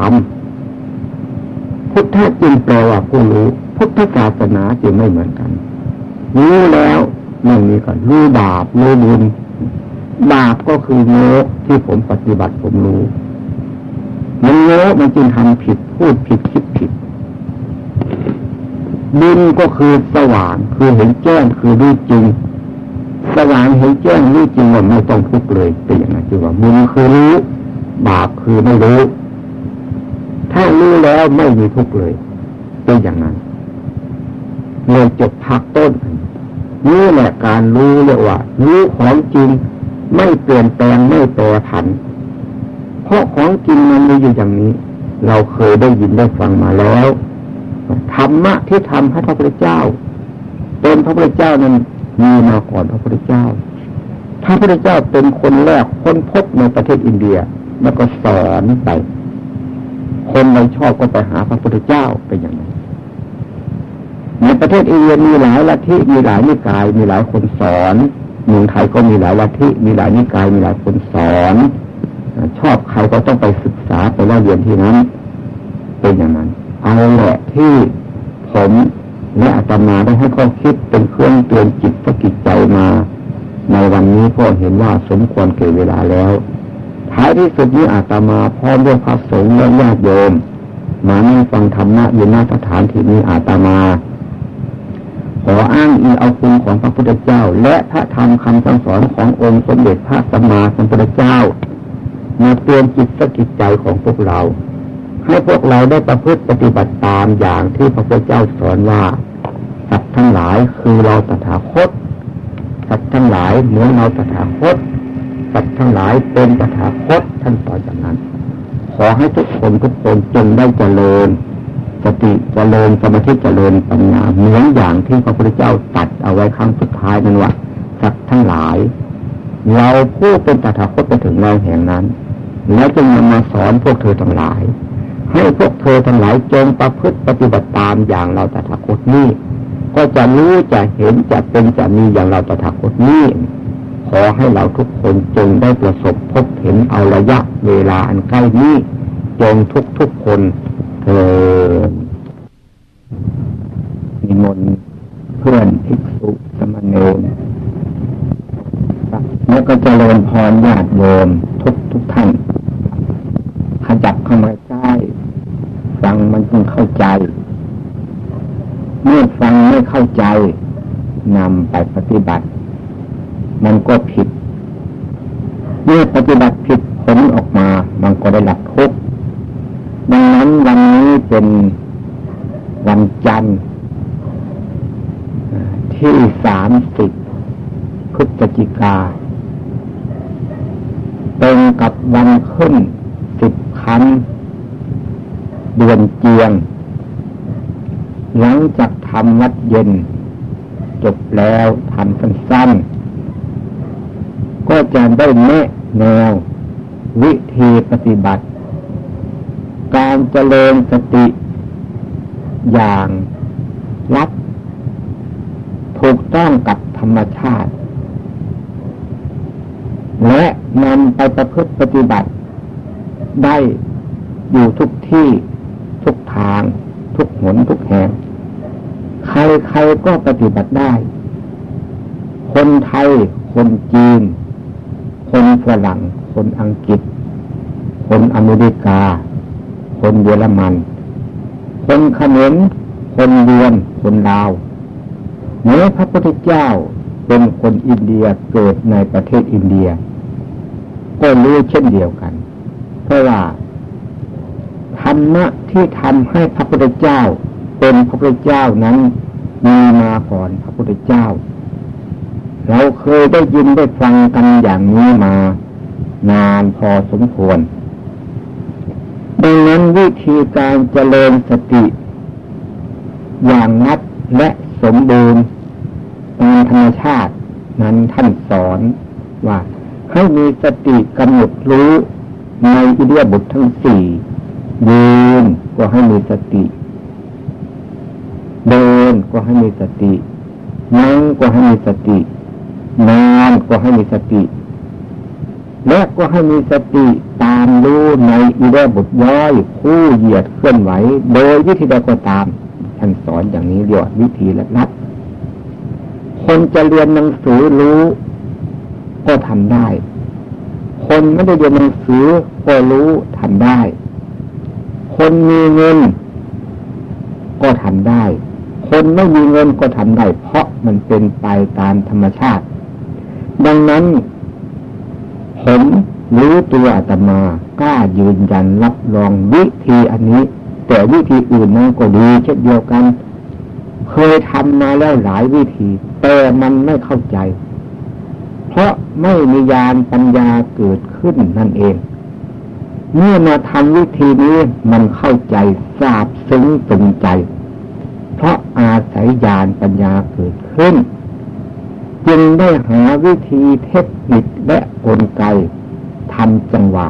ำพุทธะจึงแปลว่าผู้รู้ พุทธศาสนาจึงไม่เหมือนกัน รู้แล้วไม่มีก่อนรู้บาปรู้บุญบาปก็คือโง่ที่ผมปฏิบัติผมรู้มันโง่มันจึงทำผิดพูดผิดคิดผิดบุญก็คือสว่างคือเห็นแจ้งคือรู้จริง สว่างเห็นแจ้งรู้จริงว่าไม่ต้องทุกข์เลยเป็นอย่างนั้นคือว่าบุญคือรู้บาปคือไม่รู้ ถ้ารู้แล้วไม่มีทุกข์เลยเป็นอย่างนั้นเลยจบพักต้นนี่แหละการรู้เรียกว่า รู้ของจริงไม่เปลี่ยนแปลงไม่แปรผัน เพราะของจริงมันมีอยู่อย่างนี้ เราเคยได้ยินได้ฟังมาแล้วธรรมะที่ทำให้พระพุทธเจ้า เป็นพระพุทธเจ้านั้น มีมาก่อนพระพุทธเจ้า พระพุทธเจ้าเป็นคนแรกค้นพบในประเทศอินเดีย แล้วก็สอนไป คนไม่ชอบก็ไปหาพระพุทธเจ้าเป็นอย่างนั้น ในประเทศอินเดียมีหลายลัทธิมีหลายนิกาย มีหลายคนสอนเมืองไทยก็มีหลายลัทธิมีหลายนิกายมีหลายคนสอนชอบใครก็ต้องไปศึกษาไปว่าเรียนที่นั้น เป็นอย่างนั้น เอาแหละที่ผม และอาตมาได้ให้ข้อคิดเป็นเครื่องเตือนจิตสกิจใจมา ในวันนี้ก็เห็นว่าสมควรเก่เวลาแล้ว ท้ายที่สุดนี้อาตมาพร้อมด้วยพระสงฆ์และญาติโยม มานั่งฟังธรรมะอยู่หน้าสถานที่นี้อาตมา ขออ้างอิงเอาคุณของพระพุทธเจ้า และพระธรรมคำสั่งสอนขององค์สมเด็จพระสัมมาสัมพุทธเจ้า มาเตือนจิตสกิจใจของพวกเรา ให้พวกเราได้ประพฤติปฏิบัติตามอย่างที่พระพุทธเจ้าสอนว่าสัตว์ทั้งหลายคือเราตถาคตสัตว์ทั้งหลายเหมือนเราตถาคตสัตว์ทั้งหลายเป็นตถาคตท่านสอนอย่างนั้น ขอให้ทุกคนทุกคนจงได้เจริญสติเจริญสมาธิเจริญปัญญาเหมือนอย่างที่พระพุทธเจ้าตัดเอาไว้ครั้งสุดท้ายนั้นว่าสัตว์ทั้งหลาย เราผู้เป็นตถาคตไปถึงแนวแห่งนั้น แล้วจึงนำมาสอนพวกเธอทั้งหลาย ให้พวกเธอทั้งหลายจงประพฤติปฏิบัติตามอย่างเราตถาคตนี้ ก็จะรู้จะเห็นจะเป็นจะมีอย่างเราตถาคตนี้ ขอให้เราทุกคนจงได้ประสบพบเห็นเอาระยะเวลาอันใกล้นี้ จงทุกทุกคนเออนิมนต์เพื่อนภิกษุสมณเณรแล้วก็เจริญพรญาติโยมทุกทุกท่านขจับเข้ามาใกล้ ฟังมันต้องเข้าใจ เมื่อฟังไม่เข้าใจนำไปปฏิบัติ มันก็ผิด เมื่อปฏิบัติผิดผลออกมา มันก็ได้หลักทุกดังนั้นวันนี้เป็นวันจันทร์ที่สามสิบพฤศจิกาตรงกับวันขึ้นสิบคัน ดือนเจียง หลังจากทำวัดเย็น จบแล้วทำสั้นๆ ก็จะได้แนะแนว วิธีปฏิบัติ การเจริญสติ อย่างรัดถูกต้องกับธรรมชาติ และนำไปประพฤติปฏิบัติได้อยู่ทุกที่ ทุกทาง ทุกหนทุกแห่งใครๆก็ปฏิบัติได้ คนไทย คนจีน คนฝรั่ง คนอังกฤษ คนอเมริกา คนเยอรมัน คนขมรคนเวียนคนลาวเมื่อพระพุทธเจ้าเป็นคนอินเดียเกิดในประเทศอินเดีย ก็รู้เช่นเดียวกัน เพราะว่า รรรมะที่ทำให้พระพุทธเจ้า เป็นพระพุทธเจ้านั้นมีมาก่อนพระพุทธเจ้า เราเคยได้ยินได้ฟังกันอย่างนี้มา นานพอสมควร ดังนั้นวิธีการเจริญสติ อย่างนัดและสมบูรณ์ตามธรรมชาตินั้นท่านสอนว่าให้มีสติกำหนดรู้ในอิเดียบุตรทั้งสี่ ยืนก็ให้มีสติ เดินก็ให้มีสตินั่งก็ให้มีสตินอนก็ให้มีสติ และก็ให้มีสติตามรู้ในอิเดียบุตรย่อยคู่เหยียดเคลื่อนไหว โดยวิธีใดก็ตามท่านสอนอย่างนี้เรียกวิธีและนัดคนจะเรียนหนังสือรู้ ก็ทำได้ คนไม่ได้เรียนหนังสือก็รู้ทำได้ คนมีเงิน ก็ทำได้ คนไม่มีเงินก็ทำได้ เพราะมันเป็นไปตามธรรมชาติ ดังนั้น ผมรู้ตัวอาตมากล้ายืนยันรับรองวิธีอันนี้ แต่วิธีอื่นนั้นก็ดีเช่นเดียวกัน เคยทำมาแล้วหลายวิธี แต่มันไม่เข้าใจ เพราะไม่มียานปัญญาเกิดขึ้นนั่นเอง เมื่อมาทำวิธีนี้มันเข้าใจทราบซึ้งตึงใจ เพราะอาศัยยานปัญญาเกิดขึ้น จึงได้หาวิธีเทคนิคและกลไกทำจังหวะ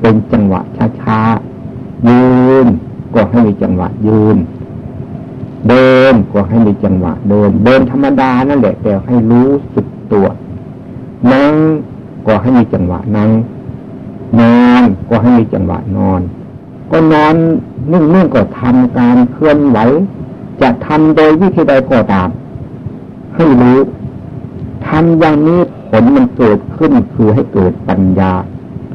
เป็นจังหวะช้าๆยืนก็ให้มีจังหวะยืน เดินก็ให้มีจังหวะเดิน เดินธรรมดานั่นแหละแต่ให้รู้สึกตัวนั่งก็ให้มีจังหวะนั่ง นอนก็ให้มีจังหวะนอน ก็นอนนิ่งๆก็ทำการเคลื่อนไหว จะทำโดยวิธีใดก็ตาม ให้รู้ทำอย่างนี้ผลมันเกิดขึ้นคือให้เกิดปัญญา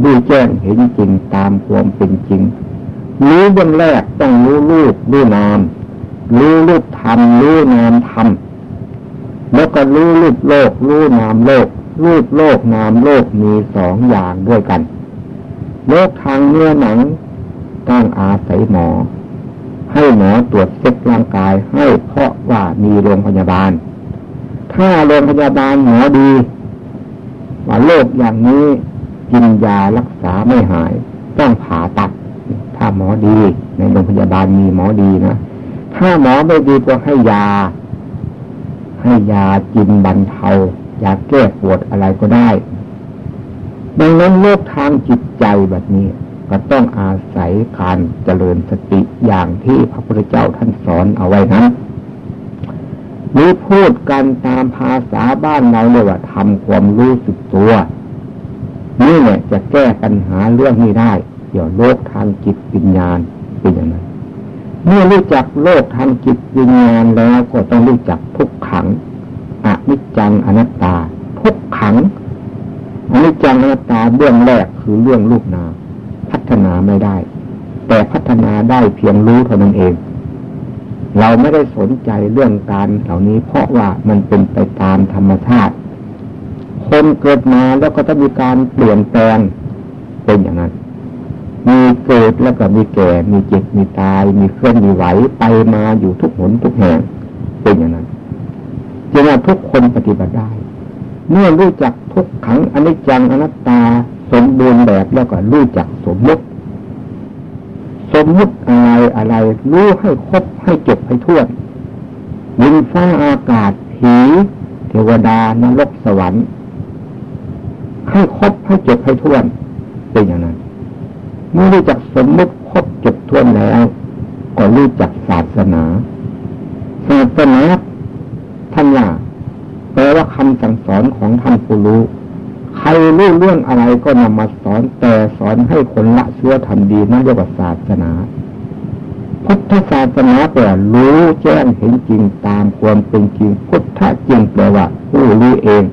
ดูแจ้งเห็นจริงตามความเป็นจริงรู้เบื้องแรกต้องรู้รูปรู้นาม รู้รูปธรรมรู้นามธรรมแล้วก็รู้รูปโลก รู้นามโลก รูปโลกนามโลกมีสองอย่างด้วยกัน โลกทางเนื้อหนังต้องอาศัยหมอ ให้หมอตรวจเช็คร่างกายให้เพราะว่ามีโรงพยาบาล ถ้าโรงพยาบาลหมอดี ว่าโรคอย่างนี้กินยารักษาไม่หาย ต้องผ่าตัด ถ้าหมอดี ในโรงพยาบาลมีหมอดีนะถ้าหมอไม่ดีก็ให้ยา ให้ยากินบรรเทายาแก้ปวดอะไรก็ได้ ดังนั้นโลกทางจิตใจแบบนี้ ก็ต้องอาศัยการเจริญสติอย่างที่พระพุทธเจ้าท่านสอนเอาไว้นั้นหรือพูดกันตามภาษาบ้านเราเรียกว่าทำความรู้สึกตัว นี่เนี่ยจะแก้ปัญหาเรื่องนี้ได้ เดี๋ยวโลกทางจิตวิญญาณเป็นอย่างไรเมื่อรู้จักโลกทางจิตวิญญาณแล้วก็ต้องรู้จักทุกขังอนิจจังอนัตตา ทุกขัง อนิจจังอนัตตาเบื้องแรกคือเรื่องลูกนา พัฒนาไม่ได้ แต่พัฒนาได้เพียงรู้เท่านั้นเอง เราไม่ได้สนใจเรื่องการเหล่านี้ เพราะว่ามันเป็นไปตามธรรมชาติ คนเกิดมาแล้วก็ต้องมีการเปลี่ยนแปลงเป็นอย่างนั้น มีเกิดแล้วก็มีแก่ มีเจ็บมีตาย มีเคลื่อนมีไหวไปมาอยู่ทุกหนทุกแห่งเป็นอย่างนั้นจึงว่าทุกคนปฏิบัติได้ เมื่อรู้จักทุกขังอนิจจังอนัตตาสมบูรณ์แบบแล้วก็รู้จักสมมุติ สมมุติอะไรอะไร รู้ให้ครบให้เก็บให้ทั่วยินฟ้าอากาศผีเทวดานรกสวรรค์ให้ครบให้เก็บให้ทั่วเป็นอย่างนั้นเมื่อรู้จักสมมุติครบเก็บทั่วแล้ว ก็รู้จักศาสนา ศาสนาท่านว่า แปลว่าคำสั่งสอนของท่านผู้รู้ ใครรู้เรื่องอะไรก็นำมาสอนแต่สอนให้คนละเชื่อทำดีนั่นเรียกว่าศาสนาพุทธศาสนาแปลรู้แจ้งเห็นจริงตามความเป็นจริง พุทธะจริงแปลว่าผู้รู้เอง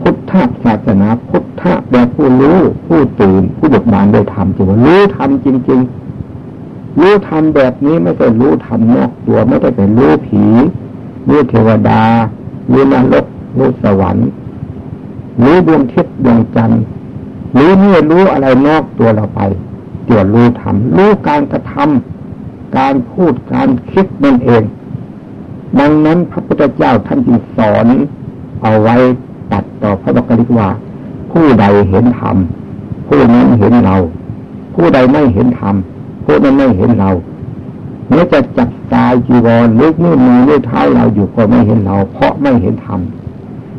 พุทธศาสนาพุทธะแปลผู้รู้ผู้ตื่นผู้บิกบานได้ทำจริงว่ารู้ทำจริง ๆ รู้ทำแบบนี้ไม่ใช่รู้ทำนอกตัวไม่ได้เป็นรู้ผีรู้เทวดา หรู้นรกรู้สวรรค์หรู้ดวงทิศดวงจันทร์หรู้เมื่อรู้อะไรนอกตัวเราไปแตัวรู้ทำรู้การกระทำการพูดการคิดนั่นเอง ดังนั้นพระพุทธเจ้าท่านจึงสอน เอาไว้ตัดต่อพระบกลิกว่า ผู้ใดเห็นธรรมผู้นั้นเห็นเรา ผู้ใดไม่เห็นธรรมผู้นั้นไม่เห็นเรา เมื่อจะจับตายจีวรลึกมือมือลึกเท้าเราอยู่ก็ไม่เห็นเรา เพราะไม่เห็นธรรม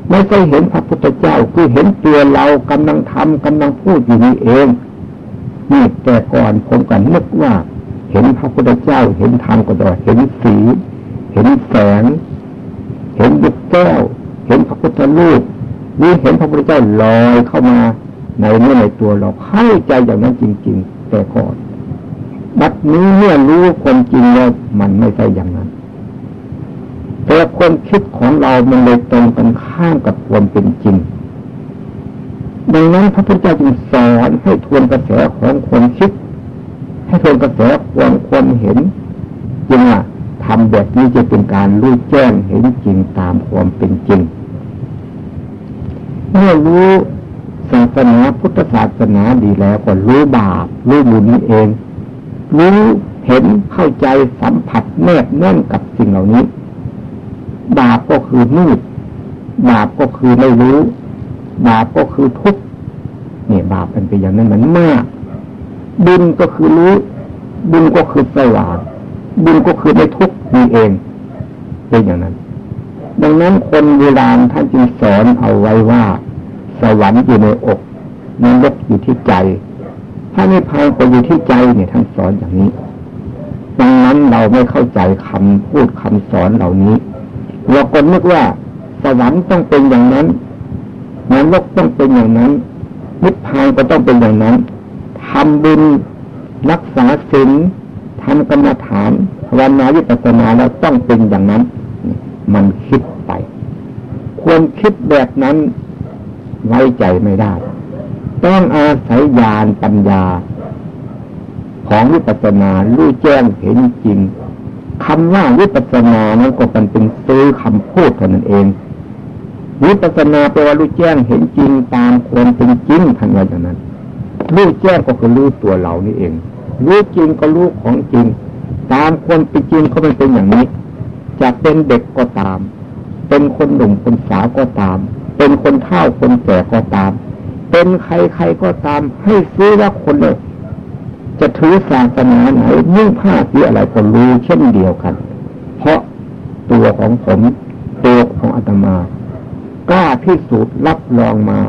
ไม่ใช่เห็นพระพุทธเจ้าคือเห็นตัวเรากำลังทำกำลังพูดอยู่นี่เองนี่แต่ก่อนผมก็นึกว่า เห็นพระพุทธเจ้าเห็นธรรมก็ได้เห็นสี เห็นแสง เห็นบุกแก้ว เห็นพระพุทธรูปนี่เห็นพระพุทธเจ้าลอยเข้ามาในเมื่อในตัวเราเข้าใจอย่างนั้นจริง ๆ แต่ก่อน บัดนี้เมื่อรู้ความจริงแล้วมันไม่ใช่อย่างนั้น แต่ความคิดของเรามันเลยตรงกันข้ามกับความเป็นจริง ดังนั้นพระพุทธเจ้าจึงสอนให้ทวนกระแสของความคิด ให้ทวนกระแสความความเห็นจึงว่าทำแบบนี้จะเป็นการรู้แจ้งเห็นจริงตามความเป็นจริง เมื่อรู้ศาสนาพุทธศาสนาดีแล้วก็รู้บาปรู้บุญนี้เอง รู้เห็นเข้าใจสัมผัสแนบแน่นกับสิ่งเหล่านี้ บาปก็คือมืด บาปก็คือไม่รู้ บาปก็คือทุกข์เนี่ยบาปเป็นไปอย่างนั้นมันมาก บุญก็คือรู้ บุญก็คือสว่างบุญก็คือไม่ทุกข์นี่เองเป็นอย่างนั้น ดังนั้นคนโบราณท่านจึงสอนเอาไว้ว่า สวรรค์อยู่ในอกนรกอยู่ที่ใจ ถ้านิพพานก็อยู่ที่ใจเนี่ยท่านสอนอย่างนี้ดังนั้นเราไม่เข้าใจคำพูดคำสอนเหล่านี้ เราก็นึกว่าสวรรค์ต้องเป็นอย่างนั้นนรกต้องเป็นอย่างนั้น นิพพานก็ต้องเป็นอย่างนั้นทำบุญรักษาศีลทำกรรมฐานวันนาวิปัสสนาแล้วต้องเป็นอย่างนั้น มันคิดไป ควรคิดแบบนั้นไว้ใจไม่ได้ ต้องอาศัยญาณปัญญา ของวิปัสสนารู้แจ้งเห็นจริงคำว่าวิปัสสนานั้นก็เป็นเป็นซื้อคำพูดเท่านั้นเองวิปัสสนาแปลว่ารู้แจ้งเห็นจริงตามความเป็นจริงทันว่าอย่างนั้นรู้แจ้งก็คือรู้ตัวเรานี่เองรู้จริงก็รู้ของจริง ตามความเป็นจริงเขาเป็นอย่างนี้ จะเป็นเด็กก็ตาม เป็นคนหนุ่มคนสาวก็ตาม เป็นคนเฒ่าคนแก่ก็ตาม เป็นใครใครก็ตามให้ซื้อว่าคนเลยจะถือศาสนาไหนมุ่งผ้าสีอะไรก็รู้เช่นเดียวกัน เพราะตัวของผมตัวของอาตมากล้าพิสูจน์รับรองมา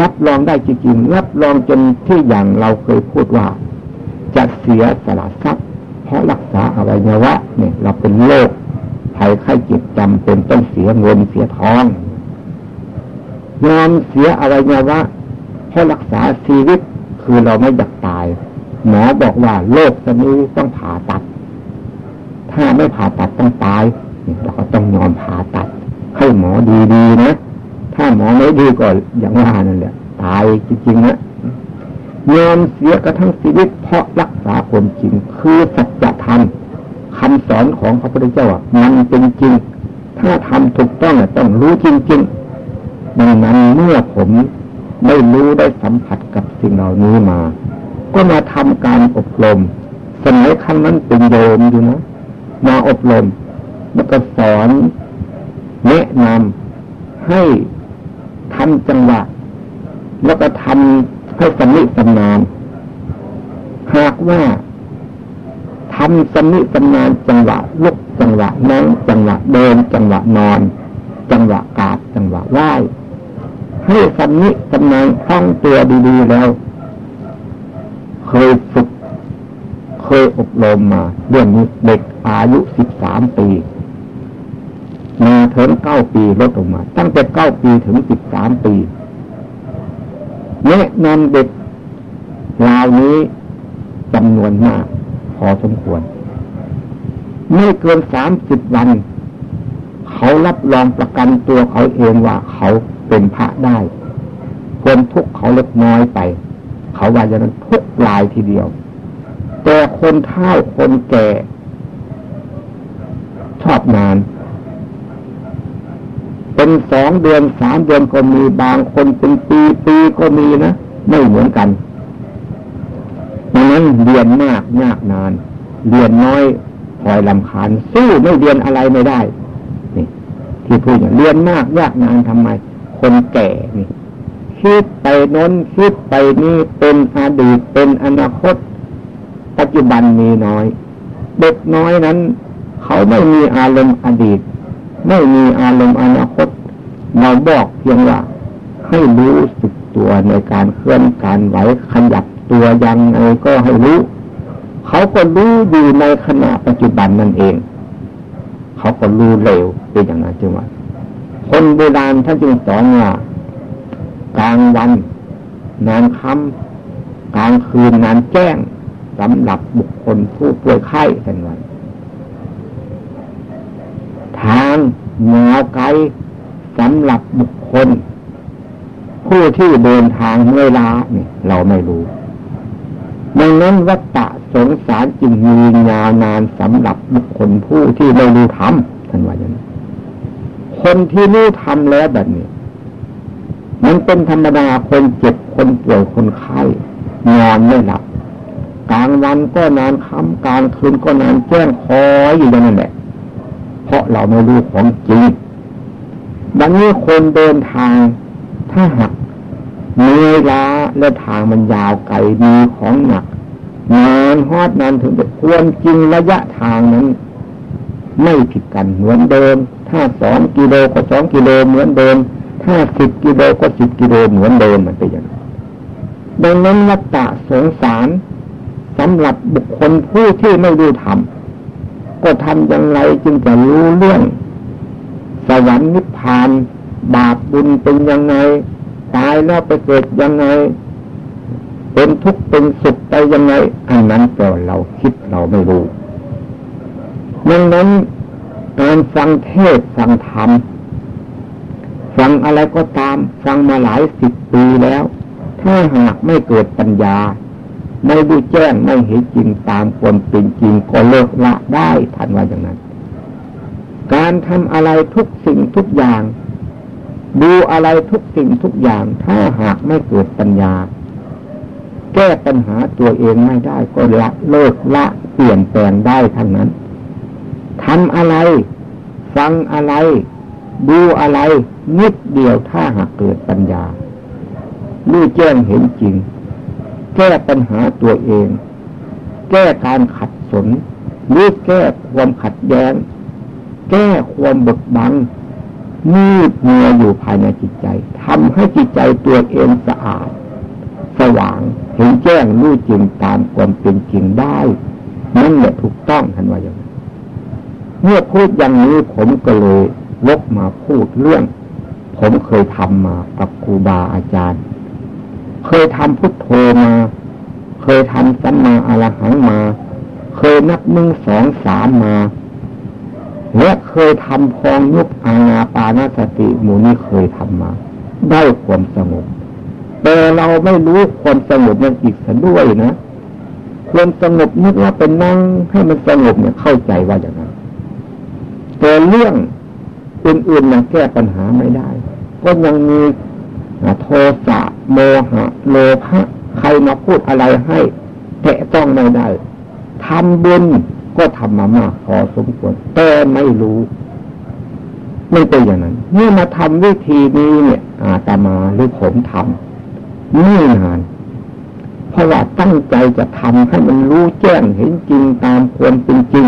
รับรองได้จริงๆรับรองจนที่อย่างเราเคยพูดว่า จะเสียสละทรัพย์ เพราะรักษาอวัยวะเนี่ย เราเป็นโรคภัยไข้เจ็บจำเป็นต้องเสียเงินเสียทอง ยอมเสียอวัยวะเพราะรักษาชีวิตคือเราไม่อยากตาย หมอบอกว่าโรคจะนี้ต้องผ่าตัด ถ้าไม่ผ่าตัดต้องตายเราก็ต้องยอมผ่าตัด ให้หมอดีๆนะถ้าหมอไม่ดีก็อย่างว่านั่นแหละตายจริงๆนะยอมเสียกระทั่งชีวิตเพราะรักษาความจริง คือสัจธรรมคำสอนของพระพุทธเจ้ามันเป็นจริง ถ้าทำถูกต้องต้องรู้จริงๆ ดังนั้นเมื่อผมได้รู้ได้สัมผัสกับสิ่งเหล่านี้มา ก็มาทำการอบรม สมัยขั้นนั้นเป็นโยมอยู่นะ มาอบรมแล้วก็สอนแนะนำให้ทำจังหวะ แล้วก็ทำให้สนิสนาน หากว่าทำสนิสนานจังหวะลุกจังหวะนั่งจังหวะเดิน จังหวะนอน จังหวะกาดจังหวะไหว ให้สำนิสำนานคล่องตัวดีๆแล้ว เคยฝึก เคยอบรมมาเรื่องนี้เด็กอายุสิบสามปี มาถึงเก้าปีลดลงมา ตั้งแต่เก้าปีถึงสิบสามปีแนะนำเด็กราวนี้จำนวนมาก พอสมควร ไม่เกินสามสิบวัน เขารับรองประกันตัวเขาเองว่าเขา เป็นพระได้คนทุกเขาเล็กน้อยไป เขาว่าอย่างนั้นทุกลายทีเดียว แต่คนเฒ่าคนแก่ ชอบนาน เป็นสองเดือนสามเดือนก็มีบางคนเป็นปีปีก็มีนะไม่เหมือนกันดังนั้นเรียนมากยากนาน เรียนน้อยคอยลำคาญสู้ไม่เรียนอะไรไม่ได้ นี่ ที่พูดอย่างเรียนมากยากนานทำไม คนแก่นี่คิดไปน้นคิดไปนี่เป็นอดีตเป็นอนาคต ปัจจุบันมีน้อย เด็กน้อยนั้น เขาไม่มีอารมณ์อดีต ไม่มีอารมณ์อนาคต เราบอกเพียงว่า ให้รู้สึกตัวในการเคลื่อนการไหวขยับตัวยังไงก็ให้รู้ เขาก็รู้อยู่ในขณะปัจจุบันนั่นเอง เขาก็รู้เร็วเป็นอย่างนั้นจึงว่า คนโบราณท่านจึงสอนว่ากลางวันนานค่ำกลางคืนนานแจ้งสำหรับบุคคลผู้ป่วยไข้ท่านว่าทางยาวไกลสำหรับบุคคล ผู้ที่เดินทางเวลาเนี่ยเราไม่รู้ดังนั้นวัตตะสงสารจึงมียาวนานสำหรับบุคคลผู้ที่ไม่รู้ธรรมท่านว่าอย่างนี้ คนที่รู้ธรรมแล้วแบบนี้ มันเป็นธรรมดาคนเจ็บคนป่วยคนไข้นอนไม่หลับกลางวันก็นานค่ำกลางคืนก็นานแจ้งคอยอยู่อย่างนั้นแหละเพราะเราไม่รู้ของจริงดังนี้คนเดินทางถ้าหักมื่อยล้าและทางมันยาวไกลมีของหนักนานฮอดนานถึงจะควรจริงระยะทางนั้น ไม่ผิดกันเหมือนเดิม ถ้าสองกิโลก็สองกิโลเหมือนเดิม ถ้าสิบกิโลก็สิบกิโลเหมือนเดิมมันเป็นอย่างนั้นดังนั้นวัตตะสงสารสำหรับบุคคลผู้ที่ไม่รู้ธรรมก็ทำอย่างไรจึงจะรู้เรื่อง สวรรค์นิพพาน บาปบุญเป็นยังไง ตายแล้วไปเกิดยังไง เป็นทุกข์เป็นสุขไปยังไงอันนั้นก็เราคิดเราไม่รู้ดังนั้น การฟังเทศฟังธรรมฟังอะไรก็ตามฟังมาหลายสิบปีแล้ว ถ้าหากไม่เกิดปัญญา ไม่ดูแจ้งไม่เห็นจริงตามความเป็นจริงก็เลิกละได้ท่านว่าอย่างนั้น การทำอะไรทุกสิ่งทุกอย่าง ดูอะไรทุกสิ่งทุกอย่าง ถ้าหากไม่เกิดปัญญา แก้ปัญหาตัวเองไม่ได้ก็ละเลิกละเปลี่ยนแปลงได้ทั้งนั้น ทำอะไร ฟังอะไร ดูอะไร นิดเดียวถ้าหากเกิดปัญญารู้แจ้งเห็นจริง แก้ปัญหาตัวเอง แก้การขัดสนรู้แก้ความขัดแย้ง แก้ความบดบังมืดมัวอยู่ภายในจิตใจทำให้จิตใจตัวเองสะอาด สว่างเห็นแจ้งรู้จริงตามความเป็นจริงได้ นั่นแหละถูกต้องท่านว่าอย่างนี้ เมื่อพูดอย่างนี้ผมก็เลยลกมาพูดเรื่อง ผมเคยทำมากับครูบาอาจารย์ เคยทำพุทโธมา เคยทำสัมมาอรหังมา เคยนับหนึ่งสองสามมา และเคยทำพองยุบอาณาปานาสติหมูนี่เคยทำมา ได้ความสงบแต่เราไม่รู้ความสงบนั่นอีกสันด้วยนะ ความสงบนึกว่าเป็นนั่งให้มันสงบเนี่ยเข้าใจว่าอย่างนั้น แต่เรื่องอื่นๆมันแก้ปัญหาไม่ได้ ก็ยังมีโทสะโมหะโลภะใครมาพูดอะไรให้แตะต้องไม่ได้ทำบุญก็ทำมามากพอสมควรแต่ไม่รู้ไม่เป็นอย่างนั้นเมื่อมาทำวิธีนี้เนี่ยอาตมาหรือผมทำไม่นานเพราะว่าตั้งใจจะทำให้มันรู้แจ้งเห็นจริงตามควรเป็นจริง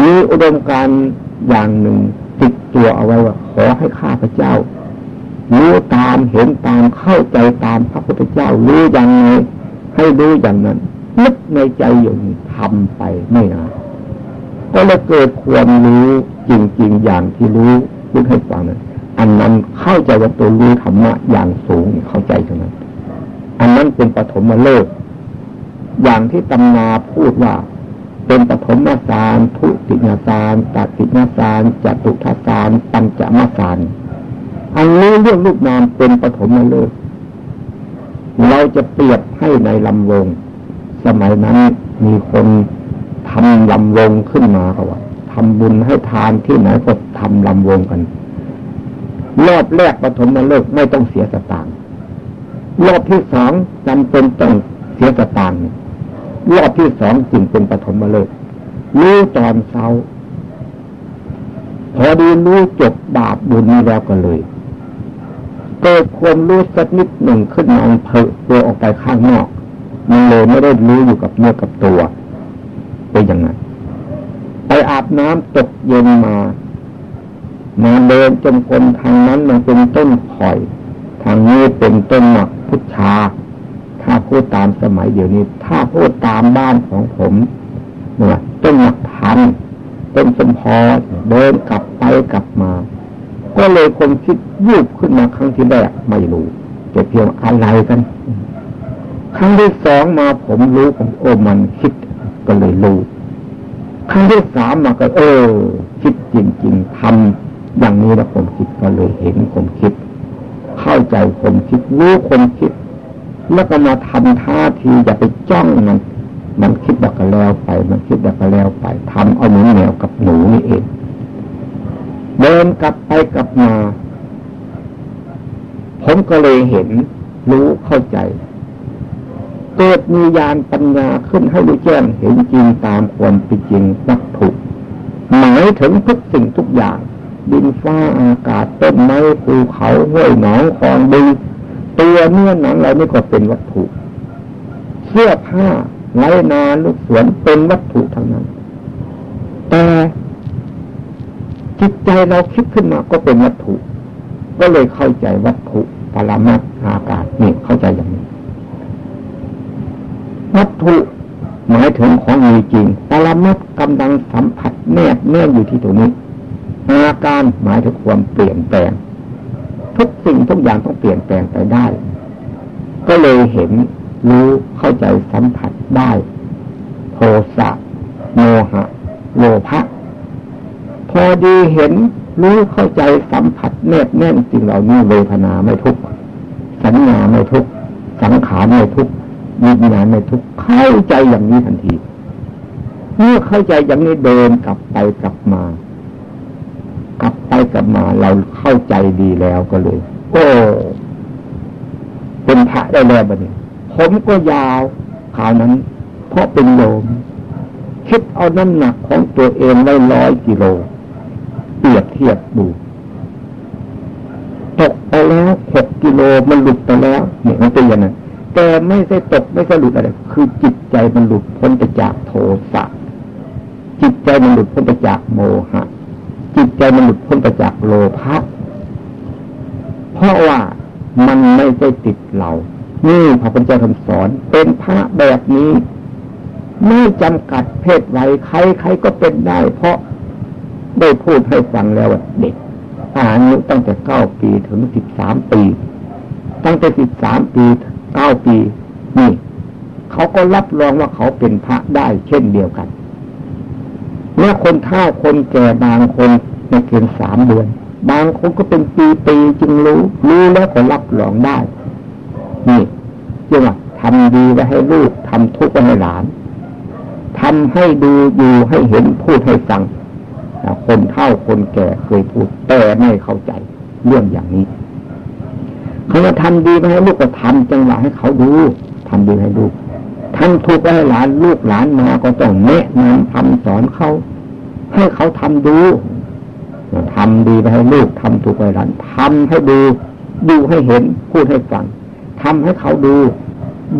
มีอุดมการอย่างหนึ่งติดตัวเอาไว้ว่า ขอให้ข้าพเจ้ารู้ตามเห็นตามเข้าใจตามพระพุทธเจ้ารู้อย่างไงให้รู้อย่างนั้นนึกในใจอยู่ทำไปไม่นานก็เลยเกิดความรู้จริง ๆ อย่างที่รู้พูดให้ฟังนะอันนั้นเข้าใจว่าตัวรู้ธรรมะอย่างสูงเข้าใจตรงนั้น อันนั้นเป็นปฐมฤกษ์อย่างที่ตำนาพูดว่า เป็นปฐมสารทุติยสารตัติยสารจตุทัสารปัญจมาสารอันนี้เรื่องรูปนามเป็นปฐมฤกษ์เราจะเปรียบให้ในลำวง สมัยนั้นมีคนทำลำวงขึ้นมาเขาว่าทำบุญให้ทานที่ไหนก็ทำลำวงกัน รอบแรกปฐมมาเลิกไม่ต้องเสียสตางค์รอบที่สองจำเป็นต้องเสียสตางค์ รอบที่สองจึงเป็นปฐมฤกษ์รู้ตอนเช้า พอดีรู้จบบาปบุญนี้แล้วก็เลย เกิดความรู้สักนิดหนึ่งขึ้นมาเพอตัวออกไปข้างนอก มันเลยไม่ได้รู้อยู่กับเนื้อกับตัวเป็นยังไงไปอาบน้ำตกเย็นมามาเดินจนคนทางนั้นมันเป็นต้นข่อย ทางนี้เป็นต้นหมักพุทธา ถ้าพูดตามสมัยเดี๋ยวนี้ ถ้าพูดตามบ้านของผมเนี่ยต้นหมักพันต้นสมพอเดินกลับไปกลับมา ก็เลยคนคิดยุบขึ้นมาครั้งที่แรกไม่รู้จะเพียงอะไรกัน ครั้งที่สองมาผมรู้ผมโอ้มันคิดก็เลยรู้ครั้งที่สามมาก็ เออ คิดจริงๆทำอย่างนี้แล้วผมคิดก็เลยเห็นผมคิด เข้าใจผมคิดรู้คนคิด แล้วก็มาทำท่าทีอย่าไปจ้องมัน มันคิดแบบก็แล้วไป มันคิดแบบก็แล้วไปทำเอาหนูแนวกับหนูนี่เอง เดินกลับไปกลับมา ผมก็เลยเห็น รู้เข้าใจเกิดมีญาณปัญญาขึ้นให้รู้แจ้งเห็นจริงตามความเป็นจริงวัตถุหมายถึงทุกสิ่งทุกอย่าง ดินฟ้าอากาศต้นไม้ภูเขาห้วยหนองคลองบึง ตัวเนื้อหนังอะไรนี่ก็เป็นวัตถุ เสื้อผ้าไรนาลูกสวนเป็นวัตถุทั้งนั้น แต่จิตใจเราคิดขึ้นมาก็เป็นวัตถุ ก็เลยเข้าใจวัตถุปรมัตอากาศนี่เข้าใจอย่างนี้ วัตถุหมายถึงของมีจริงปรมัตกำลังสัมผัสแนบแน่อยู่ที่ตรงนี้ อาการหมายถึงความเปลี่ยนแปลง ทุกสิ่งทุกอย่างต้องเปลี่ยนแปลงไปได้ ก็เลยเห็นรู้เข้าใจสัมผัสได้ โทสะโมหะโลภะพอดีเห็นรู้เข้าใจสัมผัสแนบแน่นจริงเหล่านี้เวทนาไม่ทุกสัญญาไม่ทุกสังขารไม่ทุกวิญญาณในทุกเข้าใจอย่างนี้ทันทีเมื่อเข้าใจอย่างนี้เดินกลับไปกลับมา กลับไปกลับมา เราเข้าใจดีแล้วก็เลย โอ้เป็นพระได้แล้วบัดนี้ผมก็ยาวข่าวนั้น เพราะเป็นโยมคิดเอาน้ำหนักของตัวเองได้ร้อยกิโลเปรียบเทียบดูตกไปแล้วหกกิโลมันหลุดไปแล้วเนี่ยมันเป็นอย่างนั้นแต่ไม่ใช่ตกไม่ใช่หลุดอะไร คือจิตใจมันหลุดพ้นไปจากโทสะจิตใจมันหลุดพ้นไปจากโมหะ จิตใจมันหลุดพ้นไปจากโลภะเพราะว่ามันไม่ได้ติดเรานี่พระพุทธเจ้าท่านสอน เป็นพระแบบนี้ ไม่จำกัดเพศไวัยใครใครก็เป็นได้ เพราะได้พูดให้ฟังแล้วเด็กอายุตั้งแต่เก้าปีถึงสิบสามปี ตั้งแต่สิบสามปีเก้าปี นี่ เขาก็รับรองว่าเขาเป็นพระได้เช่นเดียวกัน เมื่อคนเฒ่าคนแก่บางคนในเพียงสามเดือน บางคนก็เป็นปีปีจึงรู้ รู้แล้วก็รับรองได้ นี่เรียกว่าทำดีไว้ให้ลูกทำทุกข์ไว้ให้หลานทำให้ดูอยู่ให้เห็นพูดให้ฟังคนเฒ่าคนแก่เคยพูดแต่ไม่เข้าใจเรื่องอย่างนี้เขาจะทำดีไปให้ลูกก็ทำจังหวะให้เขาดูทำดีให้ลูก ทำถูกให้หลานลูกหลานมาก็ต้องแนะนำทำสอนเขาให้เขาทำดูทำดีไปให้ลูกทำถูกให้หลานทำให้ดูดูให้เห็น พูดให้ฟังทำให้เขาดู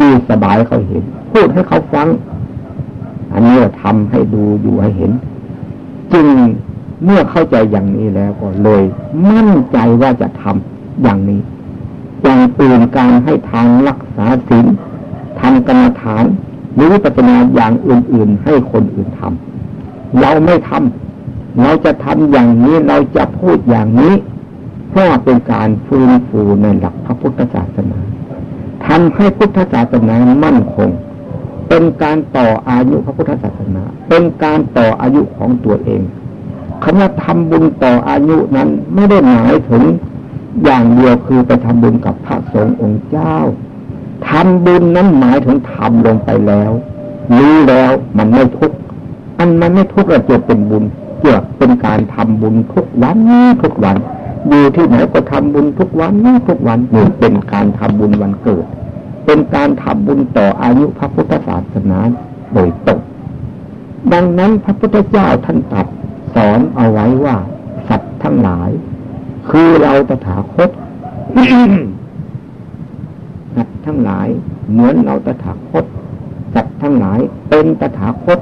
ดูสบายเขาเห็น พูดให้เขาฟัง อันนี้ทำให้ดูอยู่ให้เห็น จึงเมื่อเข้าใจอย่างนี้แล้วก็เลย มั่นใจว่าจะทำอย่างนี้อย่างอื่นการให้ทางรักษาศีล ทำกรรมฐานหรือปัจนาอย่างอื่น ๆ ให้คนอื่นทำเราไม่ทำเราจะทำอย่างนี้เราจะพูดอย่างนี้เพราะเป็นการฟื้นฟูในหลักพระพุทธศาสนาทำให้พุทธศาสนามั่นคง เป็นการต่ออายุพระพุทธศาสนา เป็นการต่ออายุของตัวเองคำว่าทำบุญต่ออายุนั้นไม่ได้หมายถึงอย่างเดียวคือไปทำบุญกับพระสงฆ์องค์เจ้า ทำบุญนั้นหมายถึงทำลงไปแล้วรู้แล้วมันไม่ทุกข์อันมันไม่ทุกข์เราจะเป็นบุญเกี่ยวเป็นการทำบุญทุกวันทุกวันอยู่ที่ไหนก็ทำบุญทุกวันทุกวันนี่เป็นการทำบุญวันเกิด เป็นการทำบุญต่ออายุพระพุทธศาสนาโดยตรงดังนั้นพระพุทธเจ้าท่านตรัสสอนเอาไว้ว่า สัตว์ทั้งหลาย คือเราตถาคต สัตว์ทั้งหลาย เหมือนเราตถาคต สัตว์ทั้งหลายเป็นตถาคต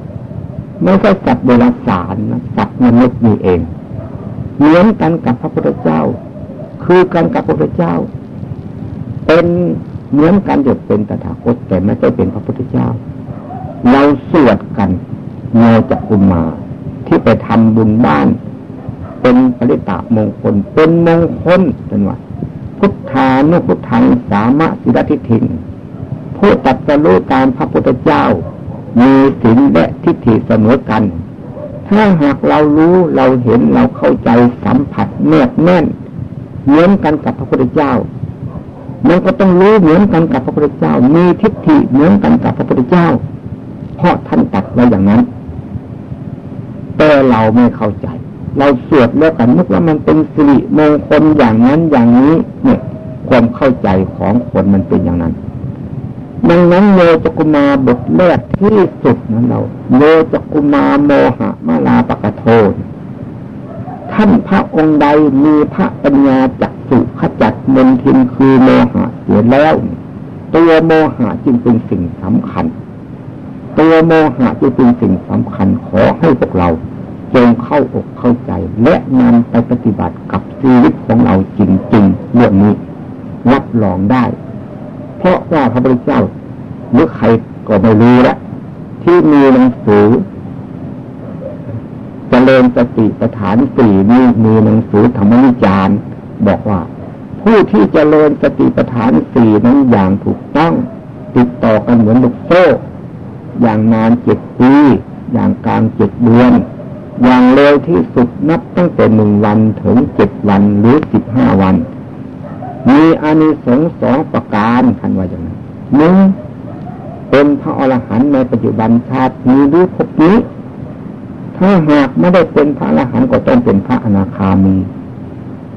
ไม่ใช่สัตว์เดรัจฉานนะสัตว์มนุษย์นี่เอง เหมือนกันกับพระพุทธเจ้า คือกันกับพระพุทธเจ้า เป็นเหมือนกันเด็กเป็นตถาคต แต่ไม่ใช่เป็นพระพุทธเจ้า เราสวดกันโยจักุมมา ที่ไปทำบุญบ้าน เป็นปริตามงคลเป็นมงคลเป็นว่า พุทธานุพุทธังสามะสิรทิทิงผู้ตัดสรู้ตามพระพุทธเจ้า มีศีลและทิฏฐิเสมอกัน ถ้าหากเรารู้เราเห็นเราเข้าใจสัมผัสแนบแน่น เหมือนกันกับพระพุทธเจ้า มันก็ต้องรู้เหมือนกันกับพระพุทธเจ้า มีทิฏฐิเหมือนกันกับพระพุทธเจ้า เพราะท่านตัดไว้อย่างนั้น แต่เราไม่เข้าใจ เราสวดแล้วกันนึกว่ามันเป็นสิริมงคลอย่างนั้นอย่างนี้ เนี่ย ความเข้าใจของคนมันเป็นอย่างนั้น ดังนั้นโยจกุมาบทแรกที่สุดนั้นเราโยจกุมาโมหะมาลาปะกะโทท่านพระองค์ใดมีพระปัญญาจักสุขจัดมนทินคือโมหะเสียแล้ว ตัวโมหะจึงเป็นสิ่งสำคัญ ตัวโมหะจึงเป็นสิ่งสำคัญขอให้พวกเรา จงเข้าอกเข้าใจ และนำไปปฏิบัติกับชีวิตของเราจริงๆเรื่องนี้ รับรองได้ เพราะว่าพระพุทธเจ้าหรือใครก็ไม่รู้ละที่มีหนังสือจเจริญสติปัฏฐานสี่นี้มีหนังสือธรรมนิจารบอกว่า ผู้ที่จเจริญสติปัฏฐานสี่นั้นอย่างถูกต้อง ติดต่อกันเหมือนลูกโซ่ อย่างนานเจ็ดปี อย่างกลางเจ็ดเดือน อย่างเร็วที่สุดนับตั้งแต่หนึ่งวันถึงเจ็ดวันหรือสิบห้าวัน มีอานิสงส์สองประการคันว่าอย่างนั้นหนึ่งเป็นพระอรหันต์ในปัจจุบันชาตินี้หรือพนี้ ถ้าหากไม่ได้เป็นพระอรหันต์ก็ต้องเป็นพระอนาคามี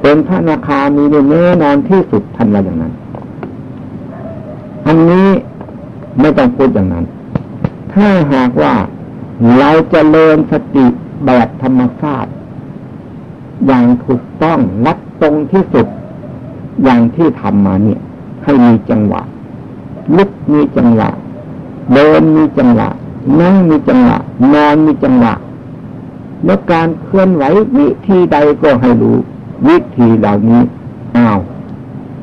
เป็นพระอนาคามีแน่นอนที่สุดทันว่าอย่างนั้น อันนี้ไม่ต้องพูดอย่างนั้น ถ้าหากว่าเราจะเลิญสติ แบบธรรมชาติ อย่างถูกต้องรัดตรงที่สุด อย่างที่ทำมาเนี่ย ให้มีจังหวะลุกมีจังหวะเดินมีจังหวะนั่งมีจังหวะนอนมีจังหวะแล้วการเคลื่อนไหววิธีใดก็ให้รู้ วิธีเหล่านี้อ้าว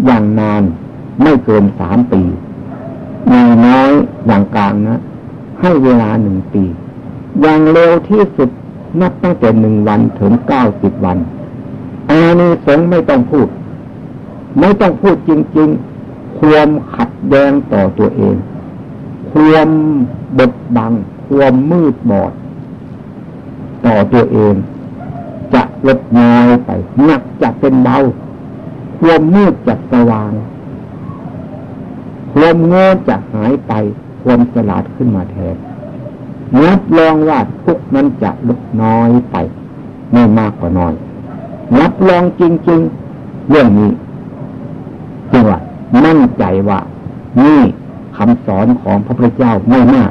อย่างนานไม่เกินสามปีมีน้อยอย่างกลางนะ ให้เวลาหนึ่งปี อย่างเร็วที่สุด นับตั้งแต่หนึ่งวันถึงเก้าสิบวันอานิสงส์ไม่ต้องพูด ไม่ต้องพูดจริง ๆ ความขัดแย้งต่อตัวเอง ความบดบัง ความมืดบอด ต่อตัวเอง จะลดน้อยไปหนักจะเป็นเบาความมืดจะสว่างความโง่จะหายไป ความสลาดขึ้นมาแทน รับรองว่าทุกมันจะลดน้อยไปไม่มากกว่าน้อยรับรองจริง ๆ เรื่องนี้จึงว่ามั่นใจว่านี่คำสอนของพระพุทธเจ้าไม่มาก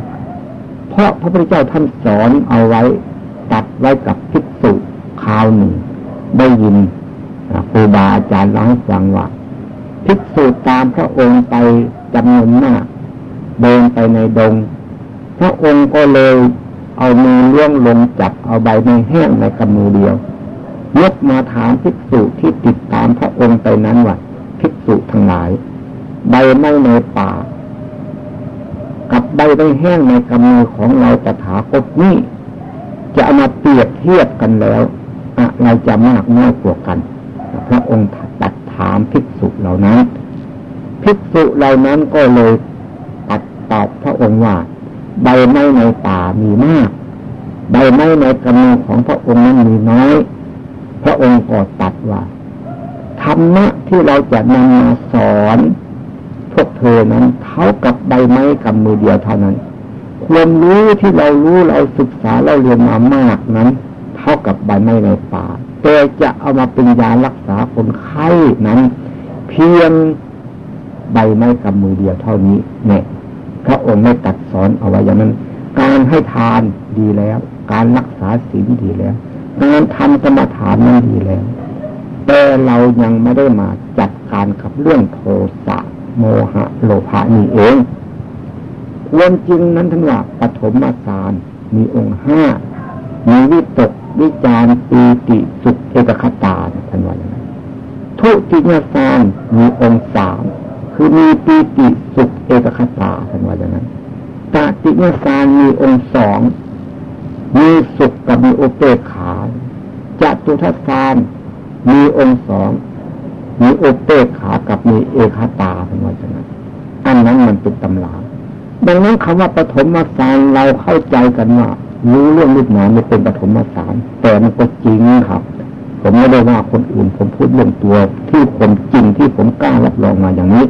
เพราะพระพุทธเจ้าท่านสอนเอาไว้ตัดไว้กับภิกษุคราวหนึ่ง ได้ยินครูบาอาจารย์เล่าให้ฟังว่าภิกษุตามพระองค์ไปจำนวนมากเดินไปในดง พระองค์ก็เลยเอามือล่วงลงจับเอาใบไม้แห้งในกำมือเดียวยกมาถามภิกษุที่ติดตามพระองค์ไปนั้นว่าภิกษุทั้งหลาย ใบไม้ในป่า กับใบไม้แห้งในกำมือของเราตถาคตนี้จะเอามาเปรียบเทียบกันแล้วอะไรจะมากน้อยกว่ากันพระองค์ตัดถามภิกษุเหล่านั้น ภิกษุเหล่านั้นก็เลยตัดตอบพระองค์ว่า ใบไม้ในป่ามีมาก ใบไม้ในกำมือของพระองค์นั้นมีน้อย พระองค์ก็ตัดว่าธรรมะที่เราจะนำมาสอน พวกเธอนั้นเท่ากับใบไม้กำมือเดียวเท่านั้น ความรู้ที่เรารู้เราศึกษาเราเรียนมามากนั้น เท่ากับใบไม้ในป่าแต่จะเอามาเป็นยารักษาคนไข้นั้น เพียงใบไม้กับมือเดียวเท่านี้เนี่ย พระองค์ไม่ตัดสอนเอาไว้อย่างนั้น การให้ทานดีแล้ว การรักษาศีลดีแล้วการทำกรรมฐานนั้นดีแล้ว แต่เรายังไม่ได้มาจัดการกับเรื่องโทสะโมหะโลภะนี่เองควรจริงนั้นท่านว่าปฐมฌานมีองค์ห้ามีวิตกวิจารปีติสุขเอกคตาท่านว่าอย่างนั้นทุติยฌานมีองค์สาม คือมีปีติสุขเอกคตาท่านว่าอย่างนั้นตติยฌานมีองค์สองมีสุขกับมีอุเบกขาจตุทัศานมีองค์สองมีอุเบกขากับมีเอกตาท่านว่าอย่างนั้นอันนั้นมันเป็นตำราดังนั้นคำว่าปฐมฌานเราเข้าใจกันว่ารู้เรื่องนิดหน่อยไม่เป็นปฐมฌานแต่มันก็จริงครับ ผมไม่ได้ว่าคนอื่น ผมพูดเรื่องตัวที่ผมจริงที่ผมกล้ารับรองมาอย่างนี้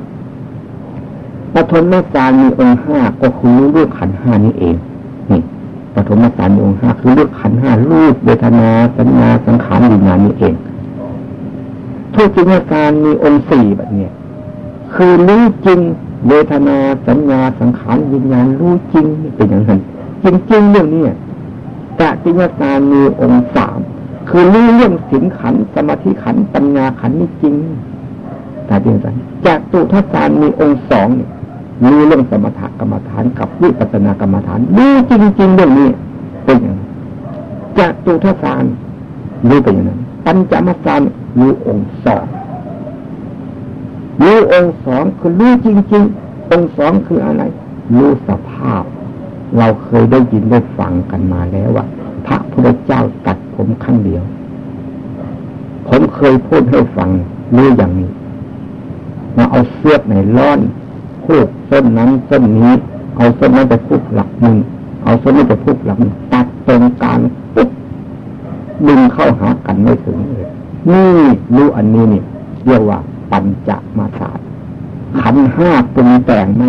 ปฐมฌานมีองค์ห้าก็คือรู้เรื่องขันห้านี้เองนี่ปฐมฌานมีองค์ห้าคือเรื่องขันห้ารูปเวทนาสัญญาสังขารวิญญาณนี้เองทุกจิตฌานมีองค์สี่แบบนี้คือรู้จริงเวทนาสัญญาสังขารวิญญาณรู้จริงเป็นอย่างนั้นจริงๆเรื่องนี้กะจิญญารมีองค์สามคือรู้เรื่องสิงขันสมาธิขันปัญญาขันนี่จริงแต่เดียวกันจากตุทัศานมีองค์สองเนี่ย รู้เรื่องสมถกรรมฐานกับวิปัสสนากรรมฐานรู้จริงๆเรื่องนี้เป็นอย่างนั้นจากตุทัศานรู้เป็นอย่างนั้นปัญจมสานรู้องค์สองรู้องค์สองคือรู้จริงๆองค์สองคืออะไรรู้สภาพ เราเคยได้ยินได้ฟังกันมาแล้วว่าพระพุทธเจ้าตัดผมครั้งเดียว ผมเคยพูดให้ฟังรู้อย่างนี้มาเอาเสื้อในร้อน พูกส้นนั้นส้นนี้ เอาส้นนั้นไปพูกหลักหนึ่งเอาส้นนี้ไปพูกหลักหนึ่งตัดตรงกลางปุ๊บดึงเข้าหากันไม่ถึงเลยนี่รู้อันนี้นี่เรียกว่าปัญจมาศาสตร์ขันห้าปรุงแต่งไม่